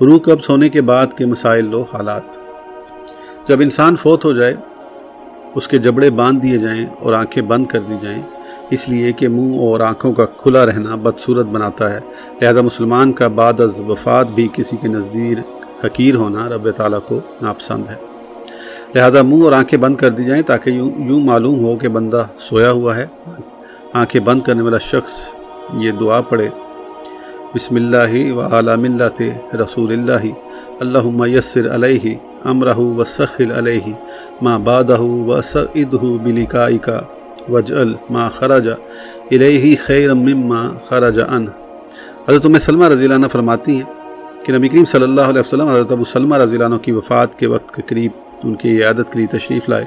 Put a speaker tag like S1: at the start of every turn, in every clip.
S1: روح قبض ہونے کے بعد کے مسائل لو حالات۔ جب انسان فوت ہو جائے، اس کے جبڑے باندھ دیے جائیں اور آنکھیں بند کر دی جائیں، اس لیے کہ منہ اور آنکھوں کا کھلا رہنا بدصورت بناتا ہے۔ لہذا مسلمان کا بعد از وفات بھی کسی کے نزدیر حقیر ہونا رب تعالیٰ کو ناپسند ہے۔ لہذا منہ اور آنکھیں بند کر دی جائیں تاکہ یوں یوں معلوم ہو کہ بندہ سویا ہوا ہے۔ آنکھیں بند کرنے والا شخص یہ دعا پڑھے۔ بسم اللہ و اعلیٰ ملت رسول اللہ اللہ یسر علیہ امرہ و سخل علیہ ما بادہ و سعد بلیکائی کا ما خرج الیہ خیر مما خرج ان حضرت ام سلمہ رضی اللہ عنہ فرماتی ہیں کہ نبی کریم صلی اللہ علیہ وسلم حضرت ابو سلمہ رضی اللہ عنہ کی وفات کے وقت کے قریب ان کی عیادت کے لیے تشریف لائے۔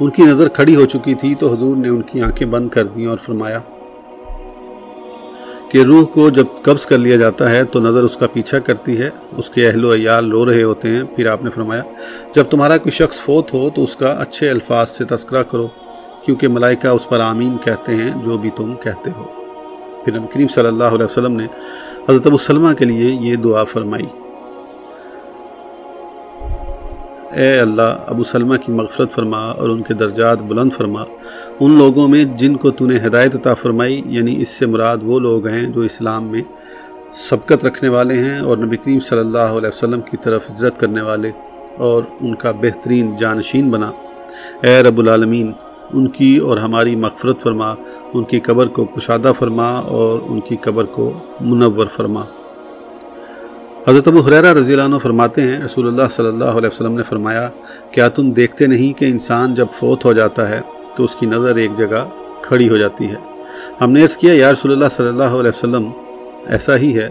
S1: ان کی نظر کھڑی ہو چکی تھی تو حضور نے ان کی آنکھیں بند کر دیں اور فرمایا کہ روح کو جب قبض کر لیا جاتا ہے تو نظر اس کا پیچھا کرتی ہے، اس کے اہل و عیال رو رہے ہوتے ہیں۔ پھر آپ نے فرمایا، جب تمہارا کوئی شخص فوت ہو تو اس کا اچھے الفاظ سے تذکرہ کرو، کیونکہ ملائکہ اس پر آمین کہتے ہیں جو بھی تم کہتے ہو۔ پھر نبی کریم صلی اللہ علیہ وسلم نے حضرت ابو سلمہ کے لیے یہ دعا فرمائی۔ اے اللہ، ابو سلمہ کی مغفرت فرما اور ان کے درجات بلند فرما۔ ان لوگوں میں جن کو تو نے ہدایت عطا فرمائی یعنی اس سے مراد وہ لوگ ہیں جو اسلام میں سبقت رکھنے والے ہیں اور نبی کریم صلی اللہ علیہ وسلم کی طرف ہجرت کرنے والے اور ان کا بہترین جانشین بنا۔ اے رب العالمین، ان کی اور ہماری مغفرت فرما، ان کی قبر کو کشادہ فرما اور ان کی قبر کو منور فرما۔ حضرت ابو حریرہ رضی اللہ عنہ فرماتے ہیں، رسول اللہ صلی اللہ علیہ وسلم نے فرمایا، کیا تم دیکھتے نہیں کہ انسان جب فوت ہو جاتا ہے تو اس کی نظر ایک جگہ کھڑی ہو جاتی ہے؟ ہم نے عرض کیا، یا رسول اللہ صلی اللہ علیہ وسلم، ایسا ہی ہے۔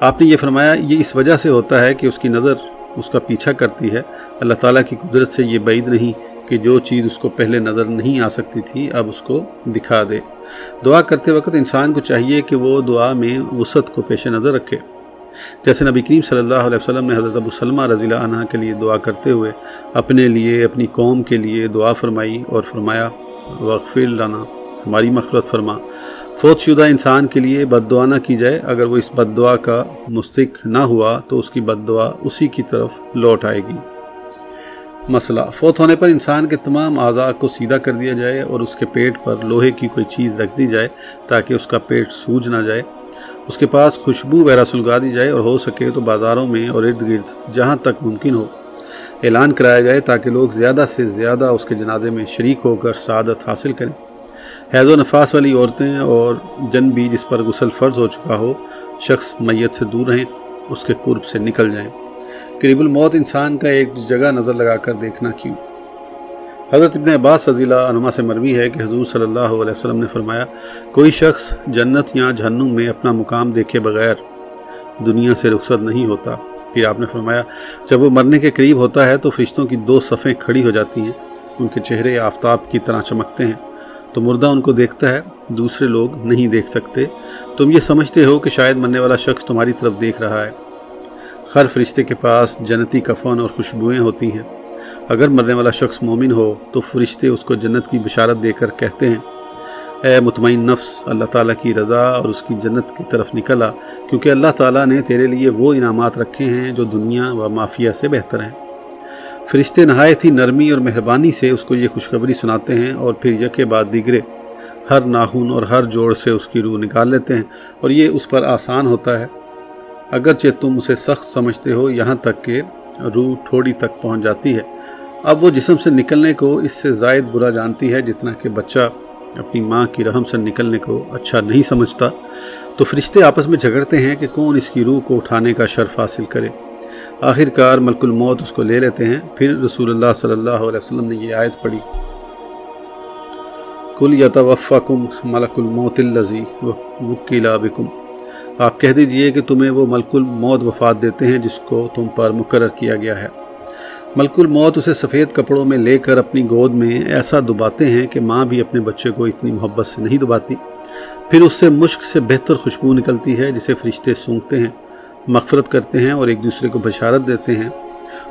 S1: آپ نے یہ فرمایا، یہ اس وجہ سے ہوتا ہے کہ اس کی نظر اس کا پیچھا کرتی ہے۔ اللہ تعالیٰ کی قدرت سے یہ بعید نہیں کہ جو چیز اس کو پہلے نظر نہیں آ سکتی تھی، اب اس کو دکھا دے۔ دعا کرتے وقت انسان کو چاہیے کہ وہ دعا میں وسعت کو پیش نظر رکھے۔ جیسے نبی کریم صلی اللہ علیہ وسلم نے حضرت ابو سلمہ رضی اللہ عنہ کے لیے دعا کرتے ہوئے اپنے لیے، اپنی قوم کے لیے دعا فرمائی اور فرمایا وغفر لنا، ہماری مغفرت فرما۔ فوت شدہ انسان کے لیے بد دعا نہ کی جائے۔ اگر وہ اس بد دعا کا مستق نہ ہوا تو اس کی بد دعا اسی کی طرف لوٹ آئے گی۔ مسئلہ۔ فوت ہونے پر انسان کے تمام اعضاء کو سیدھا کر دیا جائے اور اس کے پیٹ پر لوہے کی کوئی چیز رکھ دی جائے تاکہ اس کا پیٹ سوج نہ جائے۔ اس کے پاس خوشبو وغیرہ سلگا دی جائے اور ہو سکے تو بازاروں میں اور ارد گرد جہاں تک ممکن ہو۔ اعلان کرایا جائے تاکہ لوگ زیادہ سے زیادہ اس کے جنازے میں شریک ہو کر سعادت حاصل کریں۔ حیض و نفاس والی عورتیں اور جن بھی جس پر غسل فرض ہو چکا ہو، شخص میت سے دور رہیں، اس کے قرب سے نکل جائیں۔ قریب الموت انسان کا ایک جگہ نظر لگا کر دیکھنا کیوں؟ حضرت ابن عباس رضی اللہ عنہ سے مروی ہے کہ حضور صلی اللہ علیہ وسلم نے فرمایا، کوئی شخص جنت یا جہنم میں اپنا مقام دیکھے بغیر دنیا سے رخصت نہیں ہوتا۔ پھر آپ نے فرمایا، جب وہ مرنے کے قریب ہوتا ہے تو فرشتوں کی دو صفیں کھڑی ہو جاتی ہیں۔ ان کے چہرے آفتاب کی طرح چمکتے ہیں۔ تو مردہ ان کو دیکھتا ہے، دوسرے لوگ نہیں دیکھ سکتے۔ تم یہ سمجھتے ہو کہ شاید مرنے والا شخص تمہاری طرف دیکھ رہا ہے۔ ہر فرشتے کے پاس جنتی کفن اور خوشبوئیں ہوتی ہیں۔ اگر مرنے والا شخص مومن ہو تو فرشتے اس کو جنت کی بشارت دے کر کہتے ہیں، اے مطمئن نفس، اللہ تعالیٰ کی رضا اور اس کی جنت کی طرف نکلا، کیونکہ اللہ تعالیٰ نے تیرے لیے وہ انعامات رکھے ہیں جو دنیا و مافیا سے بہتر ہیں۔ فرشتے نہایت ہی نرمی اور مہربانی سے اس کو یہ خوشخبری سناتے ہیں اور پھر یکے بعد دیگرے، ہر ناخن اور ہر جوڑ سے اس کی روح نکال لیتے ہیں اور یہ اس پر آسان ہوتا ہے۔ اگرچہ تم اسے سخت سمجھتے ہو، یہاں تک کہ روح تھوڑی تک پہنچ جاتی ہے۔ اب وہ جسم سے نکلنے کو اس سے زائد برا جانتی ہے، جتنا کہ بچہ اپنی ماں کی رحم سے نکلنے کو اچھا نہیں سمجھتا۔ تو فرشتے آپس میں جھگڑتے ہیں کہ کون اس کی روح کو اٹھانے کا شرف حاصل کرے۔ آخر کار ملک الموت اس کو لے لیتے ہیں۔ پھر رسول اللہ صلی اللہ علیہ وسلم نے یہ آیت پڑھی۔ کل یتوفقم ملک الموت الزی وکیلا بکم۔ آپ کہہ دیجیے کہ تمہیں وہ ملک الموت وفات دیتے ہیں جس کو تم پر مقرر کیا گیا ہے۔ ملک الموت اسے سفید کپڑوں میں لے کر اپنی گود میں ایسا دباتے ہیں کہ ماں بھی اپنے بچے کو اتنی محبت سے نہیں دباتی۔ پھر اس سے مشک سے بہتر خوشبو نکلتی ہے جسے فرشتے سونگتے ہیں، مغفرت کرتے ہیں اور ایک دوسرے کو بشارت دیتے ہیں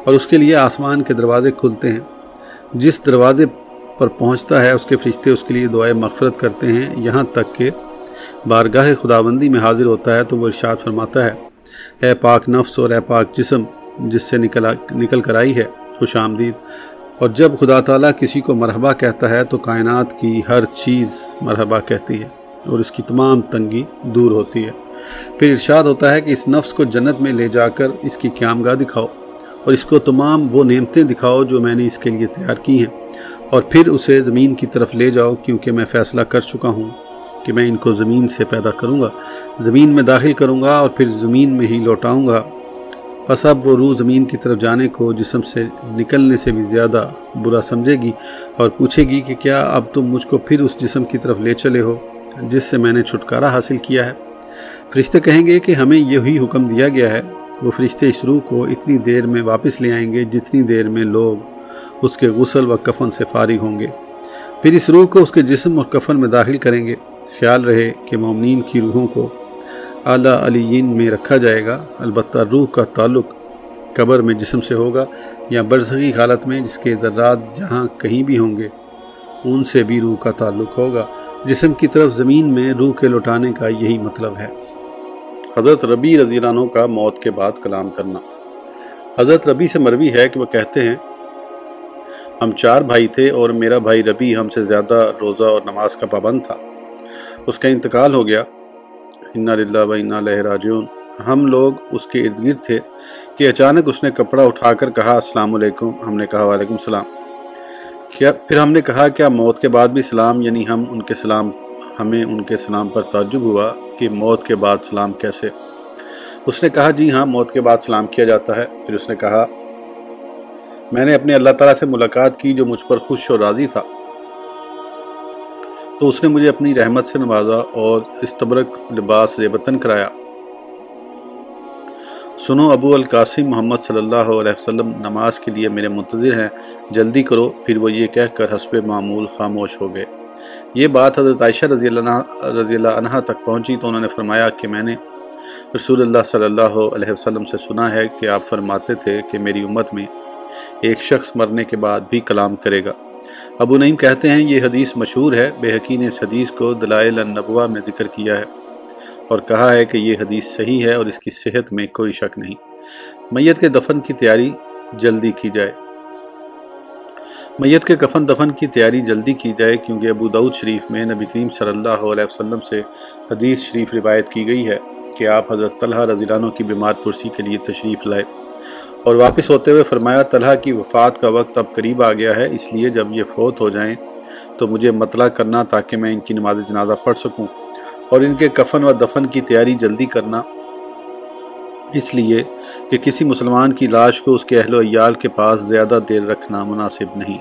S1: اور اس کے لیے آسمان کے دروازے کھلتے ہیں۔ جس دروازے پر پہنچتا ہے اس کے فرشتے اس کے لیے دعائیں مغفرت کرتے ہیں۔ یہاں تک کہ بارگاہ خداوندی میں حاضر ہوتا ہے تو وہ ارشاد فرماتا ہے، اے پاک نفس اور اے پاک جسم، جس سے نکل نکل کر آئی ہے، خوش آمدید۔ اور جب خدا تعالیٰ کسی کو مرحبا کہتا ہے تو کائنات کی ہر چیز مرحبا کہتی ہے اور اس کی تمام تنگی دور ہوتی ہے۔ پھر ارشاد ہوتا ہے کہ اس نفس کو جنت میں لے جا کر اس کی قیام گاہ دکھاؤ اور اس کو تمام وہ نعمتیں دکھاؤ جو میں نے اس کے لیے تیار کی ہیں۔ اور پھر اسے زمین کی طرف لے جاؤ کیونکہ میں فیصلہ کر چکا ہوں۔ کہ میں ان کو زمین سے پیدا کروں گا، زمین میں داخل کروں گا اور پھر زمین میں ہی لوٹاؤں گا۔ بس اب وہ روح زمین کی طرف جانے کو جسم سے نکلنے سے بھی زیادہ برا سمجھے گی اور پوچھے گی کہ کیا اب تم مجھ کو پھر اس جسم کی طرف لے چلے ہو، جس سے میں نے چھٹکارا حاصل کیا ہے۔ فرشتے کہیں گے کہ ہمیں یہی حکم دیا گیا ہے۔ وہ فرشتے اس روح کو اتنی دیر میں واپس لے آئیں گے جتنی دیر میں لوگ اس کے غسل و کفن سے فارغ ہوں گے۔ پھر اس روح کو اس کے جسم اور کفن میں داخل کریں گے۔ خیال رہے کہ مومنین کی روحوں کو اعلیٰ علیین میں رکھا جائے گا، البتہ روح کا تعلق قبر میں جسم سے ہوگا یا برزخی حالت میں جس کے ذرات جہاں کہیں بھی ہوں گے، ان سے بھی روح کا تعلق ہوگا۔ جسم کی طرف زمین میں روح کے لوٹانے کا یہی مطلب ہے۔ حضرت ربی رضی اللہ عنہ کا موت کے بعد کلام کرنا۔ حضرت ربی سے مروی ہے کہ وہ کہتے ہیں، ہم چار بھائی تھے اور میرا بھائی ربی ہم سے زیادہ روزہ اور نماز کا پابند تھا۔ اس کا انتقال ہو گیا۔ للہ و انا لہ راجعون۔ ہم لوگ اس کے ارد گرد تھے کہ اچانک اس نے کپڑا اٹھا کر کہا، السلام علیکم ہم نے کہا، وعلیکم السلام کیا پھر ہم نے کہا، کیا موت کے بعد بھی سلام یعنی ہم ان کے سلام ہمیں ان کے سلام پر تعجب ہوا کہ موت کے بعد سلام کیسے۔ اس نے کہا جی ہاں موت کے بعد سلام کیا جاتا ہے پھر اس نے کہا، میں نے اپنے اللہ تعالیٰ سے ملاقات کی جو مجھ پر خوش اور راضی تھا۔ تو اس نے مجھے اپنی رحمت سے نوازا اور استبرک لباس زیبتن کرایا۔ سنو ابو القاسم محمد صلی اللہ علیہ وسلم، نماز کے لیے میرے منتظر ہیں، جلدی کرو۔ پھر وہ یہ کہہ کر حسب معمول خاموش ہو گئے۔ یہ بات حضرت عائشہ رضی اللہ رضی اللہ عنہ تک پہنچی تو انہوں نے فرمایا کہ میں نے رسول اللہ صلی اللہ علیہ وسلم سے سنا ہے کہ آپ فرماتے تھے کہ میری امت میں ایک شخص مرنے کے بعد بھی کلام کرے گا۔ ابو نعیم کہتے ہیں یہ حدیث مشہور ہے، بے حقی نے اس حدیث کو دلائل النبوہ میں ذکر کیا ہے اور کہا ہے کہ یہ حدیث صحیح ہے اور اس کی صحت میں کوئی شک نہیں۔ میت کے دفن کی تیاری جلدی کی جائے۔ میت کے کفن دفن کی تیاری جلدی کی جائے کیونکہ ابو دعود شریف میں نبی کریم صلی اللہ علیہ وسلم سے حدیث شریف روایت کی گئی ہے کہ آپ حضرت طلحہ رضی اللہ عنہ کی بیمار پرسی کے لیے تشریف لائے۔ اور واپس ہوتے ہوئے فرمایا، طلحہ کی وفات کا وقت اب قریب آ گیا ہے، اس لیے جب یہ فوت ہو جائیں تو مجھے مطلع کرنا تاکہ میں ان کی نماز جنازہ پڑھ سکوں اور ان کے کفن و دفن کی تیاری جلدی کرنا۔ اس لیے کہ کسی مسلمان کی لاش کو اس کے اہل و عیال کے پاس زیادہ دیر رکھنا مناسب نہیں۔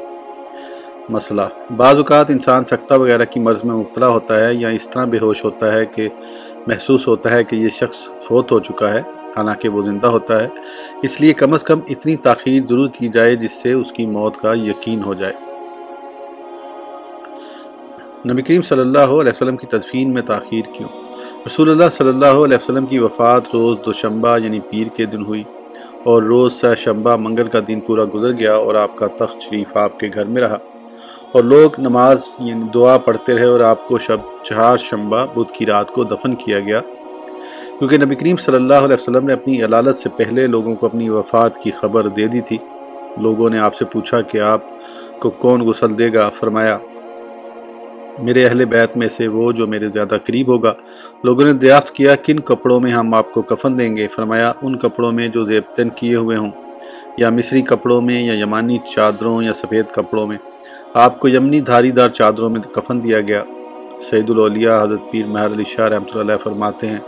S1: مسئلہ۔ بعض اوقات انسان سکتہ وغیرہ کی مرض میں مبتلا ہوتا ہے یا اس طرح بے ہوش ہوتا ہے کہ محسوس ہوتا ہے کہ یہ شخص فوت ہو چکا ہے۔ حالانکہ وہ زندہ ہوتا ہے۔ اس لیے کم از کم اتنی تاخیر ضرور کی جائے جس سے اس کی موت کا یقین ہو جائے۔ نبی کریم صلی اللہ علیہ وسلم کی تدفین میں تاخیر کیوں؟ رسول اللہ صلی اللہ علیہ وسلم کی وفات روز دوشمبہ یعنی پیر کے دن ہوئی اور روز سہ شمبہ منگل کا دن پورا گزر گیا اور آپ کا تخت شریف آپ کے گھر میں رہا۔ اور لوگ نماز یعنی دعا پڑھتے رہے اور آپ کو شب چہار شمبہ بدھ کی رات کو دفن کیا گیا۔ کیونکہ نبی کریم صلی اللہ علیہ وسلم نے اپنی علالت سے پہلے لوگوں کو اپنی وفات کی خبر دے دی تھی۔ لوگوں نے آپ سے پوچھا کہ آپ کو کون غسل دے گا؟ فرمایا، میرے اہل بیت میں سے وہ جو میرے زیادہ قریب ہوگا۔ لوگوں نے دریافت کیا، کن کپڑوں میں ہم آپ کو کفن دیں گے؟ فرمایا، ان کپڑوں میں جو زیبتن کیے ہوئے ہوں، یا مصری کپڑوں میں، یا یمانی چادروں، یا سفید کپڑوں میں۔ آپ کو یمنی دھاری دار چادروں میں کفن دیا گیا۔ سعید الاولیاء حضرت پیر مہر علی شاہ رحمۃ اللہ فرماتے ہیں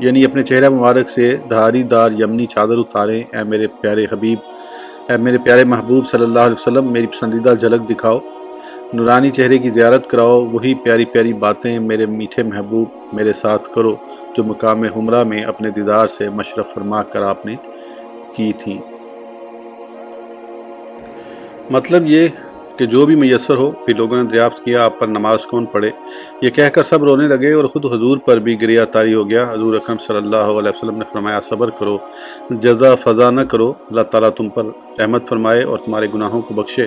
S1: یعنی اپنے چہرہ مبارک سے دھاری دار یمنی چادر اتاریں۔ اے میرے پیارے حبیب، اے میرے پیارے محبوب صلی اللہ علیہ وسلم، میری پسندیدہ جھلک دکھاؤ۔ نورانی چہرے کی زیارت کراؤ۔ وہی پیاری پیاری باتیں میرے میٹھے محبوب میرے ساتھ کرو جو مقام حمرہ میں اپنے دیدار سے مشرف فرما کر آپ نے کی تھیں۔ مطلب یہ کہ جو بھی میسر ہو، پھر لوگوں نے دریافت کیا، آپ پر نماز کون پڑھے؟ یہ کہہ کر سب رونے لگے اور خود حضور پر بھی گریا تاری ہو گیا۔ حضور اکرم صلی اللہ علیہ وسلم نے فرمایا، صبر کرو، جزا فضا نہ کرو۔ اللہ تعالیٰ تم پر رحمت فرمائے اور تمہارے گناہوں کو بخشے۔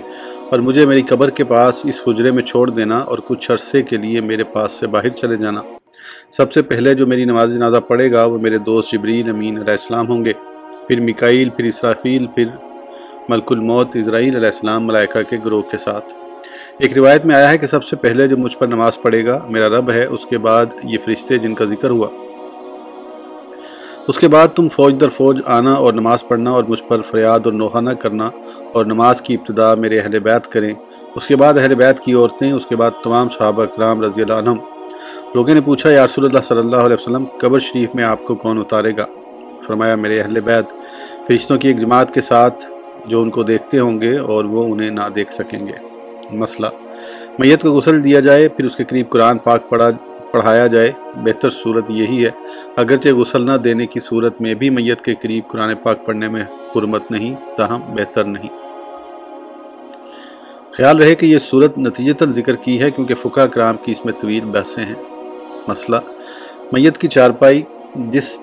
S1: اور مجھے میری قبر کے پاس اس حجرے میں چھوڑ دینا اور کچھ عرصے کے لیے میرے پاس سے باہر چلے جانا۔ سب سے پہلے جو میری نماز جنازہ پڑھے گا، وہ میرے دوست جبریل امین علیہ السلام ہوں گے۔ پھر مکائیل پھر اسرافیل، پھر ملک الموت، اسرائیل علیہ السلام ملائکہ کے گروہ کے ساتھ۔ ایک روایت میں آیا ہے کہ سب سے پہلے جو مجھ پر نماز پڑھے گا، میرا رب ہے، اس کے بعد یہ فرشتے جن کا ذکر ہوا۔ اس کے بعد تم فوج در فوج آنا اور نماز پڑھنا اور مجھ پر فریاد اور نوحہ نہ کرنا اور نماز کی ابتدا میرے اہل بیت کریں۔ اس کے بعد اہل بیت کی عورتیں، اس کے بعد تمام صحابہ کرام رضی اللہ عنہم۔ لوگوں نے پوچھا، یا رسول اللہ صلی اللہ علیہ وسلم، قبر شریف میں آپ کو کون اتارے گا؟ فرمایا، میرے اہل بیت۔ فرشتوں کی ایک جماعت کے ساتھ جو ان کو دیکھتے ہوں گے اور وہ انہیں نہ دیکھ سکیں گے۔ مسئلہ۔ میت کو غسل دیا جائے، پھر اس کے قریب قرآن پاک پڑھا، پڑھایا جائے۔ بہتر صورت یہی ہے۔ اگرچہ غسل نہ دینے کی صورت میں بھی میت کے قریب قرآن پاک پڑھنے میں حرمت نہیں، تاہم بہتر نہیں۔ خیال رہے کہ یہ صورت نتیجتاً ذکر کی ہے، کیونکہ فقہ کرام کی اس میں طویل بحثیں ہیں۔ مسئلہ۔ میت کی چارپائی جس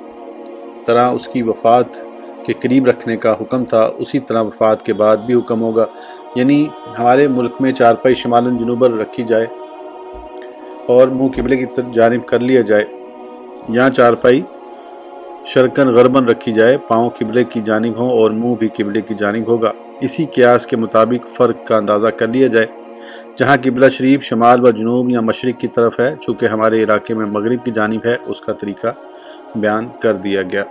S1: طرح اس کی وفات کے قریب رکھنے کا حکم تھا، اسی طرح وفات کے بعد بھی حکم ہوگا۔ یعنی ہمارے ملک میں چارپائی شمال جنوبر رکھی جائے اور منہ قبلے کی جانب کر لیا جائے۔ یہاں چارپائی شرکن غربن رکھی جائے، پاؤں قبلے کی جانب ہوں اور منہ بھی قبلے کی جانب ہوگا۔ اسی قیاس کے مطابق فرق کا اندازہ کر لیا جائے۔ جہاں قبلہ شریف شمال و جنوب یا مشرق کی طرف ہے، چونکہ ہمارے علاقے میں مغرب کی جانب ہے، اس کا طریقہ بیان کر دیا گیا۔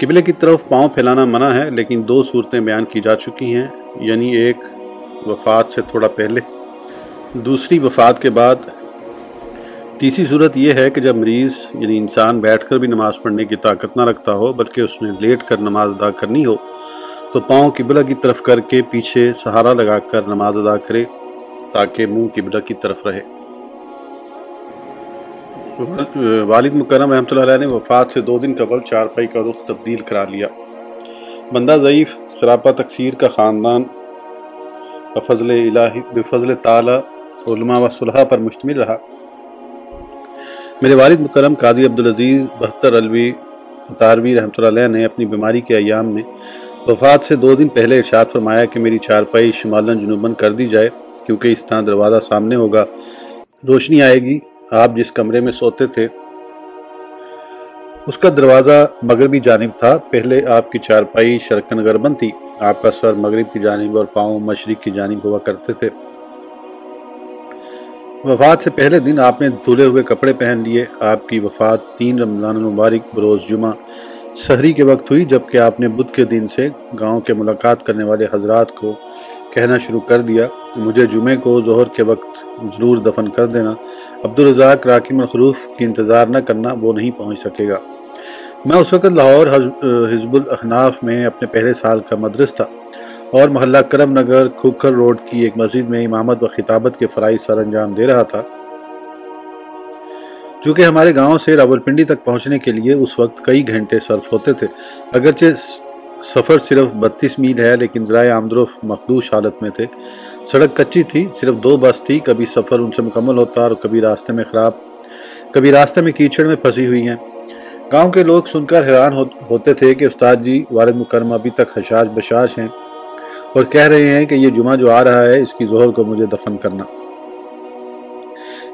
S1: قبلے کی طرف پاؤں پھیلانا منع ہے، لیکن دو صورتیں بیان کی جا چکی ہیں۔ یعنی ایک، وفات سے تھوڑا پہلے۔ دوسری، وفات کے بعد۔ تیسری صورت یہ ہے کہ جب مریض یعنی انسان، بیٹھ کر بھی نماز پڑھنے کی طاقت نہ رکھتا ہو، بلکہ اس نے لیٹ کر نماز ادا کرنی ہو، تو پاؤں قبلہ کی طرف کر کے پیچھے سہارا لگا کر نماز ادا کرے، تاکہ منہ قبلہ کی طرف رہے۔ والد مکرم رحمۃ اللہ علیہ نے وفات سے دو دن قبل چارپائی کا رخ تبدیل کرا لیا۔ بندہ ضعیف، سراپا تقسیر کا خاندان، بفضل الہی بفضل تعالی، علماء و صلحہ پر مشتمل رہا۔ میرے والد مکرم قاضی عبدالعزیز بہتر الوی اتاروی رحمۃ اللہ علیہ نے اپنی بیماری کے ایام میں وفات سے دو دن پہلے ارشاد فرمایا کہ میری چارپائی شمالن جنوباً کر دی جائے، کیونکہ اس طرح دروازہ سامنے ہوگا، روشنی آئے گی۔ آپ جس کمرے میں سوتے تھے، اس کا دروازہ مغربی جانب تھا۔ پہلے آپ کی چارپائی شرکن گربن تھی۔ آپ کا سر مغرب کی جانب اور پاؤں مشرق کی جانب ہوا کرتے تھے۔ وفات سے پہلے دن آپ نے دھلے ہوئے کپڑے پہن لیے۔ آپ کی وفات تین رمضان المبارک بروز جمعہ سحری کے وقت ہوئی جبکہ آپ نے بدھ کے دن سے گاؤں کے ملاقات کرنے والے حضرات کو کہنا شروع کر دیا۔ مجھے جمعے کو ظہر کے وقت ضرور دفن کر دینا۔ عبدالرزاق راکم الخروف کی انتظار نہ کرنا وہ نہیں پہنچ سکے گا۔ میں اس وقت لاہور حزب الاحناف میں اپنے پہلے سال کا مدرس تھا اور محلہ کرم نگر کھوکھر روڈ کی ایک مسجد میں امامت و خطابت کے فرائی سر انجام دے رہا تھا۔ چونکہ ہمارے گاؤں سے راول پنڈی تک پہنچنے کے لیے اس وقت کئی گھنٹے صرف ہوتے تھے، اگرچہ سفر صرف بتیس میل ہے، لیکن ذرائع آمدروف مخدوش حالت میں تھے۔ سڑک کچی تھی، صرف دو بس تھی، کبھی سفر ان سے مکمل ہوتا اور کبھی راستے میں خراب، کبھی راستے میں کیچڑ میں پھنسی ہوئی ہیں۔ گاؤں کے لوگ سن کر حیران ہوتے تھے کہ استاد جی والد مکرم ابھی تک خشاش بشاش ہیں اور کہہ رہے ہیں کہ یہ جمعہ جو آ رہا ہے، اس کی ظہر کو مجھے دفن کرنا۔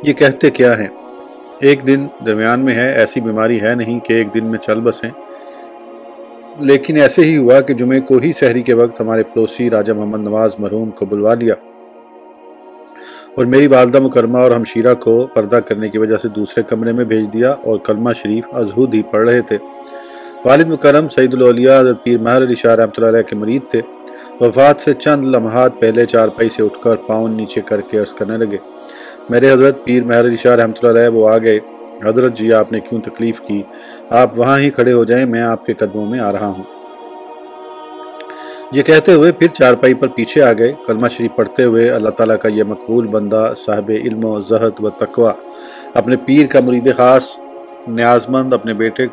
S1: یہ کہتے کیا ہیں؟ ایک دن درمیان میں ہے، ایسی بیماری ہے نہیں کہ ایک دن میں چل بسیں۔ لیکن ایسے ہی ہوا کہ جمعے کو ہی سحری کے وقت ہمارے پڑوسی راجہ محمد نواز مرحوم کو بلوا لیا۔ اور میری والدہ مکرمہ اور ہمشیرہ کو پردہ کرنے کی وجہ سے دوسرے کمرے میں بھیج دیا اور کلمہ شریف ازہود ہی پڑھ رہے تھے۔ والد مکرم سعید الاولیاء حضرت پیر مہر علی شاہ رحمۃ اللہ علیہ کے مرید تھے۔ وفات سے چند لمحات پہلے چار پائی سے اٹھ کر پاؤں نیچے کر کے عرض کرنے لگے۔ میرے حضرت پیر مہر علی شاہ رحمۃ اللہ علیہ وہ آ گئے۔ حضرت جی آپ نے کیوں تکلیف کی؟ آپ وہاں ہی کھڑے ہو جائیں، میں آپ کے قدموں میں آ رہا ہوں۔ یہ کہتے ہوئے پھر چارپائی پر پیچھے آ گئے۔ کلمہ شریف پڑھتے ہوئے اللہ تعالیٰ کا یہ مقبول بندہ صاحب علم و زہد و تقوی، اپنے پیر کا مرید خاص نیاز مند اپنے بیٹے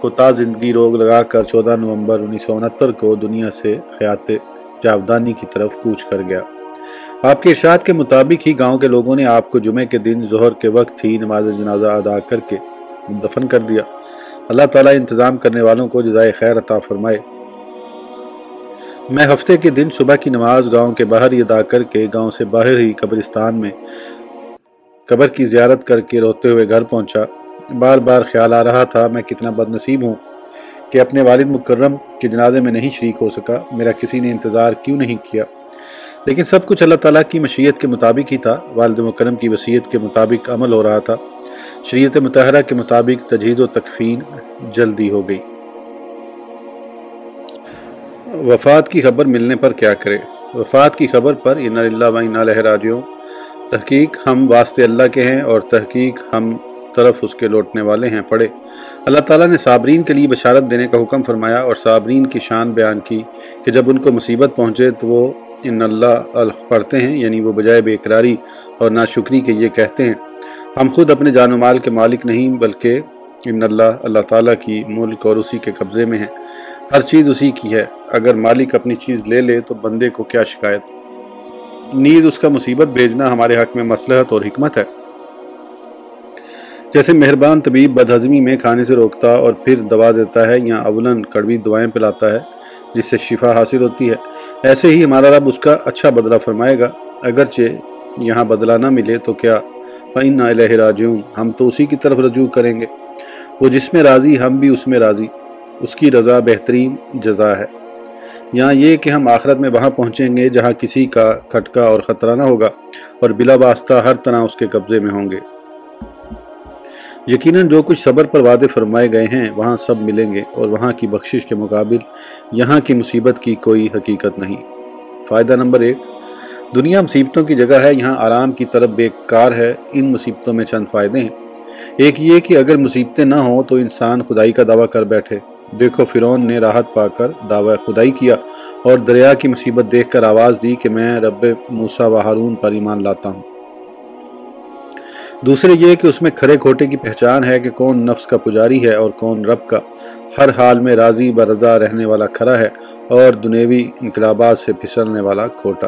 S1: کو تا زندگی روگ لگا کر چودہ نومبر انیس سو انہتر کو دنیا سے خیات جاودانی کی طرف کوچ کر گیا۔ آپ کے ارشاد کے مطابق ہی گاؤں کے لوگوں نے آپ کو جمعے کے دن ظہر کے وقت ہی نماز جنازہ ادا کر کے دفن کر دیا۔ اللہ تعالیٰ انتظام کرنے والوں کو جزائے خیر عطا فرمائے۔ میں ہفتے کے دن صبح کی نماز گاؤں کے باہر ہی ادا کر کے گاؤں سے باہر ہی قبرستان میں قبر کی زیارت کر کے روتے ہوئے گھر پہنچا۔ بار بار خیال آ رہا تھا میں کتنا بد نصیب ہوں کہ اپنے والد مکرم کے جنازے میں نہیں شریک ہو سکا۔ میرا کسی نے انتظار کیوں نہیں کیا؟ لیکن سب کچھ اللہ تعالیٰ کی مشیت کے مطابق ہی تھا۔ والد مکرم کی وصیت کے مطابق عمل ہو رہا تھا۔ شریعت متحرہ کے مطابق تجہیز و تکفین جلدی ہو گئی۔ وفات کی خبر ملنے پر کیا کرے؟ وفات کی خبر پر ان اللہ و ان راجیوں تحقیق ہم واسطے اللہ کے ہیں اور تحقیق ہم طرف اس کے لوٹنے والے ہیں۔ پڑھے۔ اللہ تعالیٰ نے صابرین کے لیے بشارت دینے کا حکم فرمایا اور صابرین کی شان بیان کی کہ جب ان کو مصیبت پہنچے تو وہ ان اللہ پڑھتے ہیں یعنی وہ بجائے بے اقراری اور ناشکری کے یہ کہتے ہیں۔ ہم خود اپنے جان و مال کے مالک نہیں، بلکہ ان اللہ اللہ تعالیٰ کی ملک اور اسی کے قبضے میں ہیں۔ ہر چیز اسی کی ہے۔ اگر مالک اپنی چیز لے لے تو بندے کو کیا شکایت؟ نیز اس کا مصیبت بھیجنا ہمارے حق میں مصلحت اور حکمت ہے۔ جیسے مہربان طبیب بدہضمی میں کھانے سے روکتا اور پھر دوا دیتا ہے یا اولن کڑوی دعائیں پلاتا ہے، جس سے شفا حاصل ہوتی ہے۔ ایسے ہی ہمارا رب اس کا اچھا بدلہ فرمائے گا۔ اگرچہ یہاں بدلہ نہ ملے تو کیا؟ فَإِنَّا إِلَيْهِ رَاجِعُونَ۔ ہم تو اسی کی طرف رجوع کریں گے۔ وہ جس میں راضی، ہم بھی اس میں راضی۔ اس کی رضا بہترین جزا ہے۔ یہاں یہ کہ ہم آخرت میں وہاں پہنچیں گے جہاں کسی کا کھٹکا اور خطرہ نہ ہوگا اور بلا واسطہ ہر طرح اس کے قبضے میں ہوں گے۔ یقیناً جو کچھ صبر پر وعدے فرمائے گئے ہیں، وہاں سب ملیں گے اور وہاں کی بخشش کے مقابل یہاں کی مصیبت کی کوئی حقیقت نہیں۔ فائدہ نمبر ایک، دنیا مصیبتوں کی جگہ ہے، یہاں آرام کی طرف بیکار ہے۔ ان مصیبتوں میں چند فائدے ہیں۔ ایک یہ کہ اگر مصیبتیں نہ ہوں تو انسان خدائی کا دعویٰ کر بیٹھے۔ دیکھو فرون نے راحت پا کر دعوی خدائی کیا اور دریا کی مصیبت دیکھ کر آواز دی کہ میں رب موسیٰ و ہارون پر ایمان لاتا ہوں۔ دوسرے یہ کہ اس میں کھرے کھوٹے کی پہچان ہے کہ کون نفس کا پجاری ہے اور کون رب کا۔ ہر حال میں راضی برضا رہنے والا کھرا ہے اور دنیوی انقلابات سے پھسلنے والا کھوٹا۔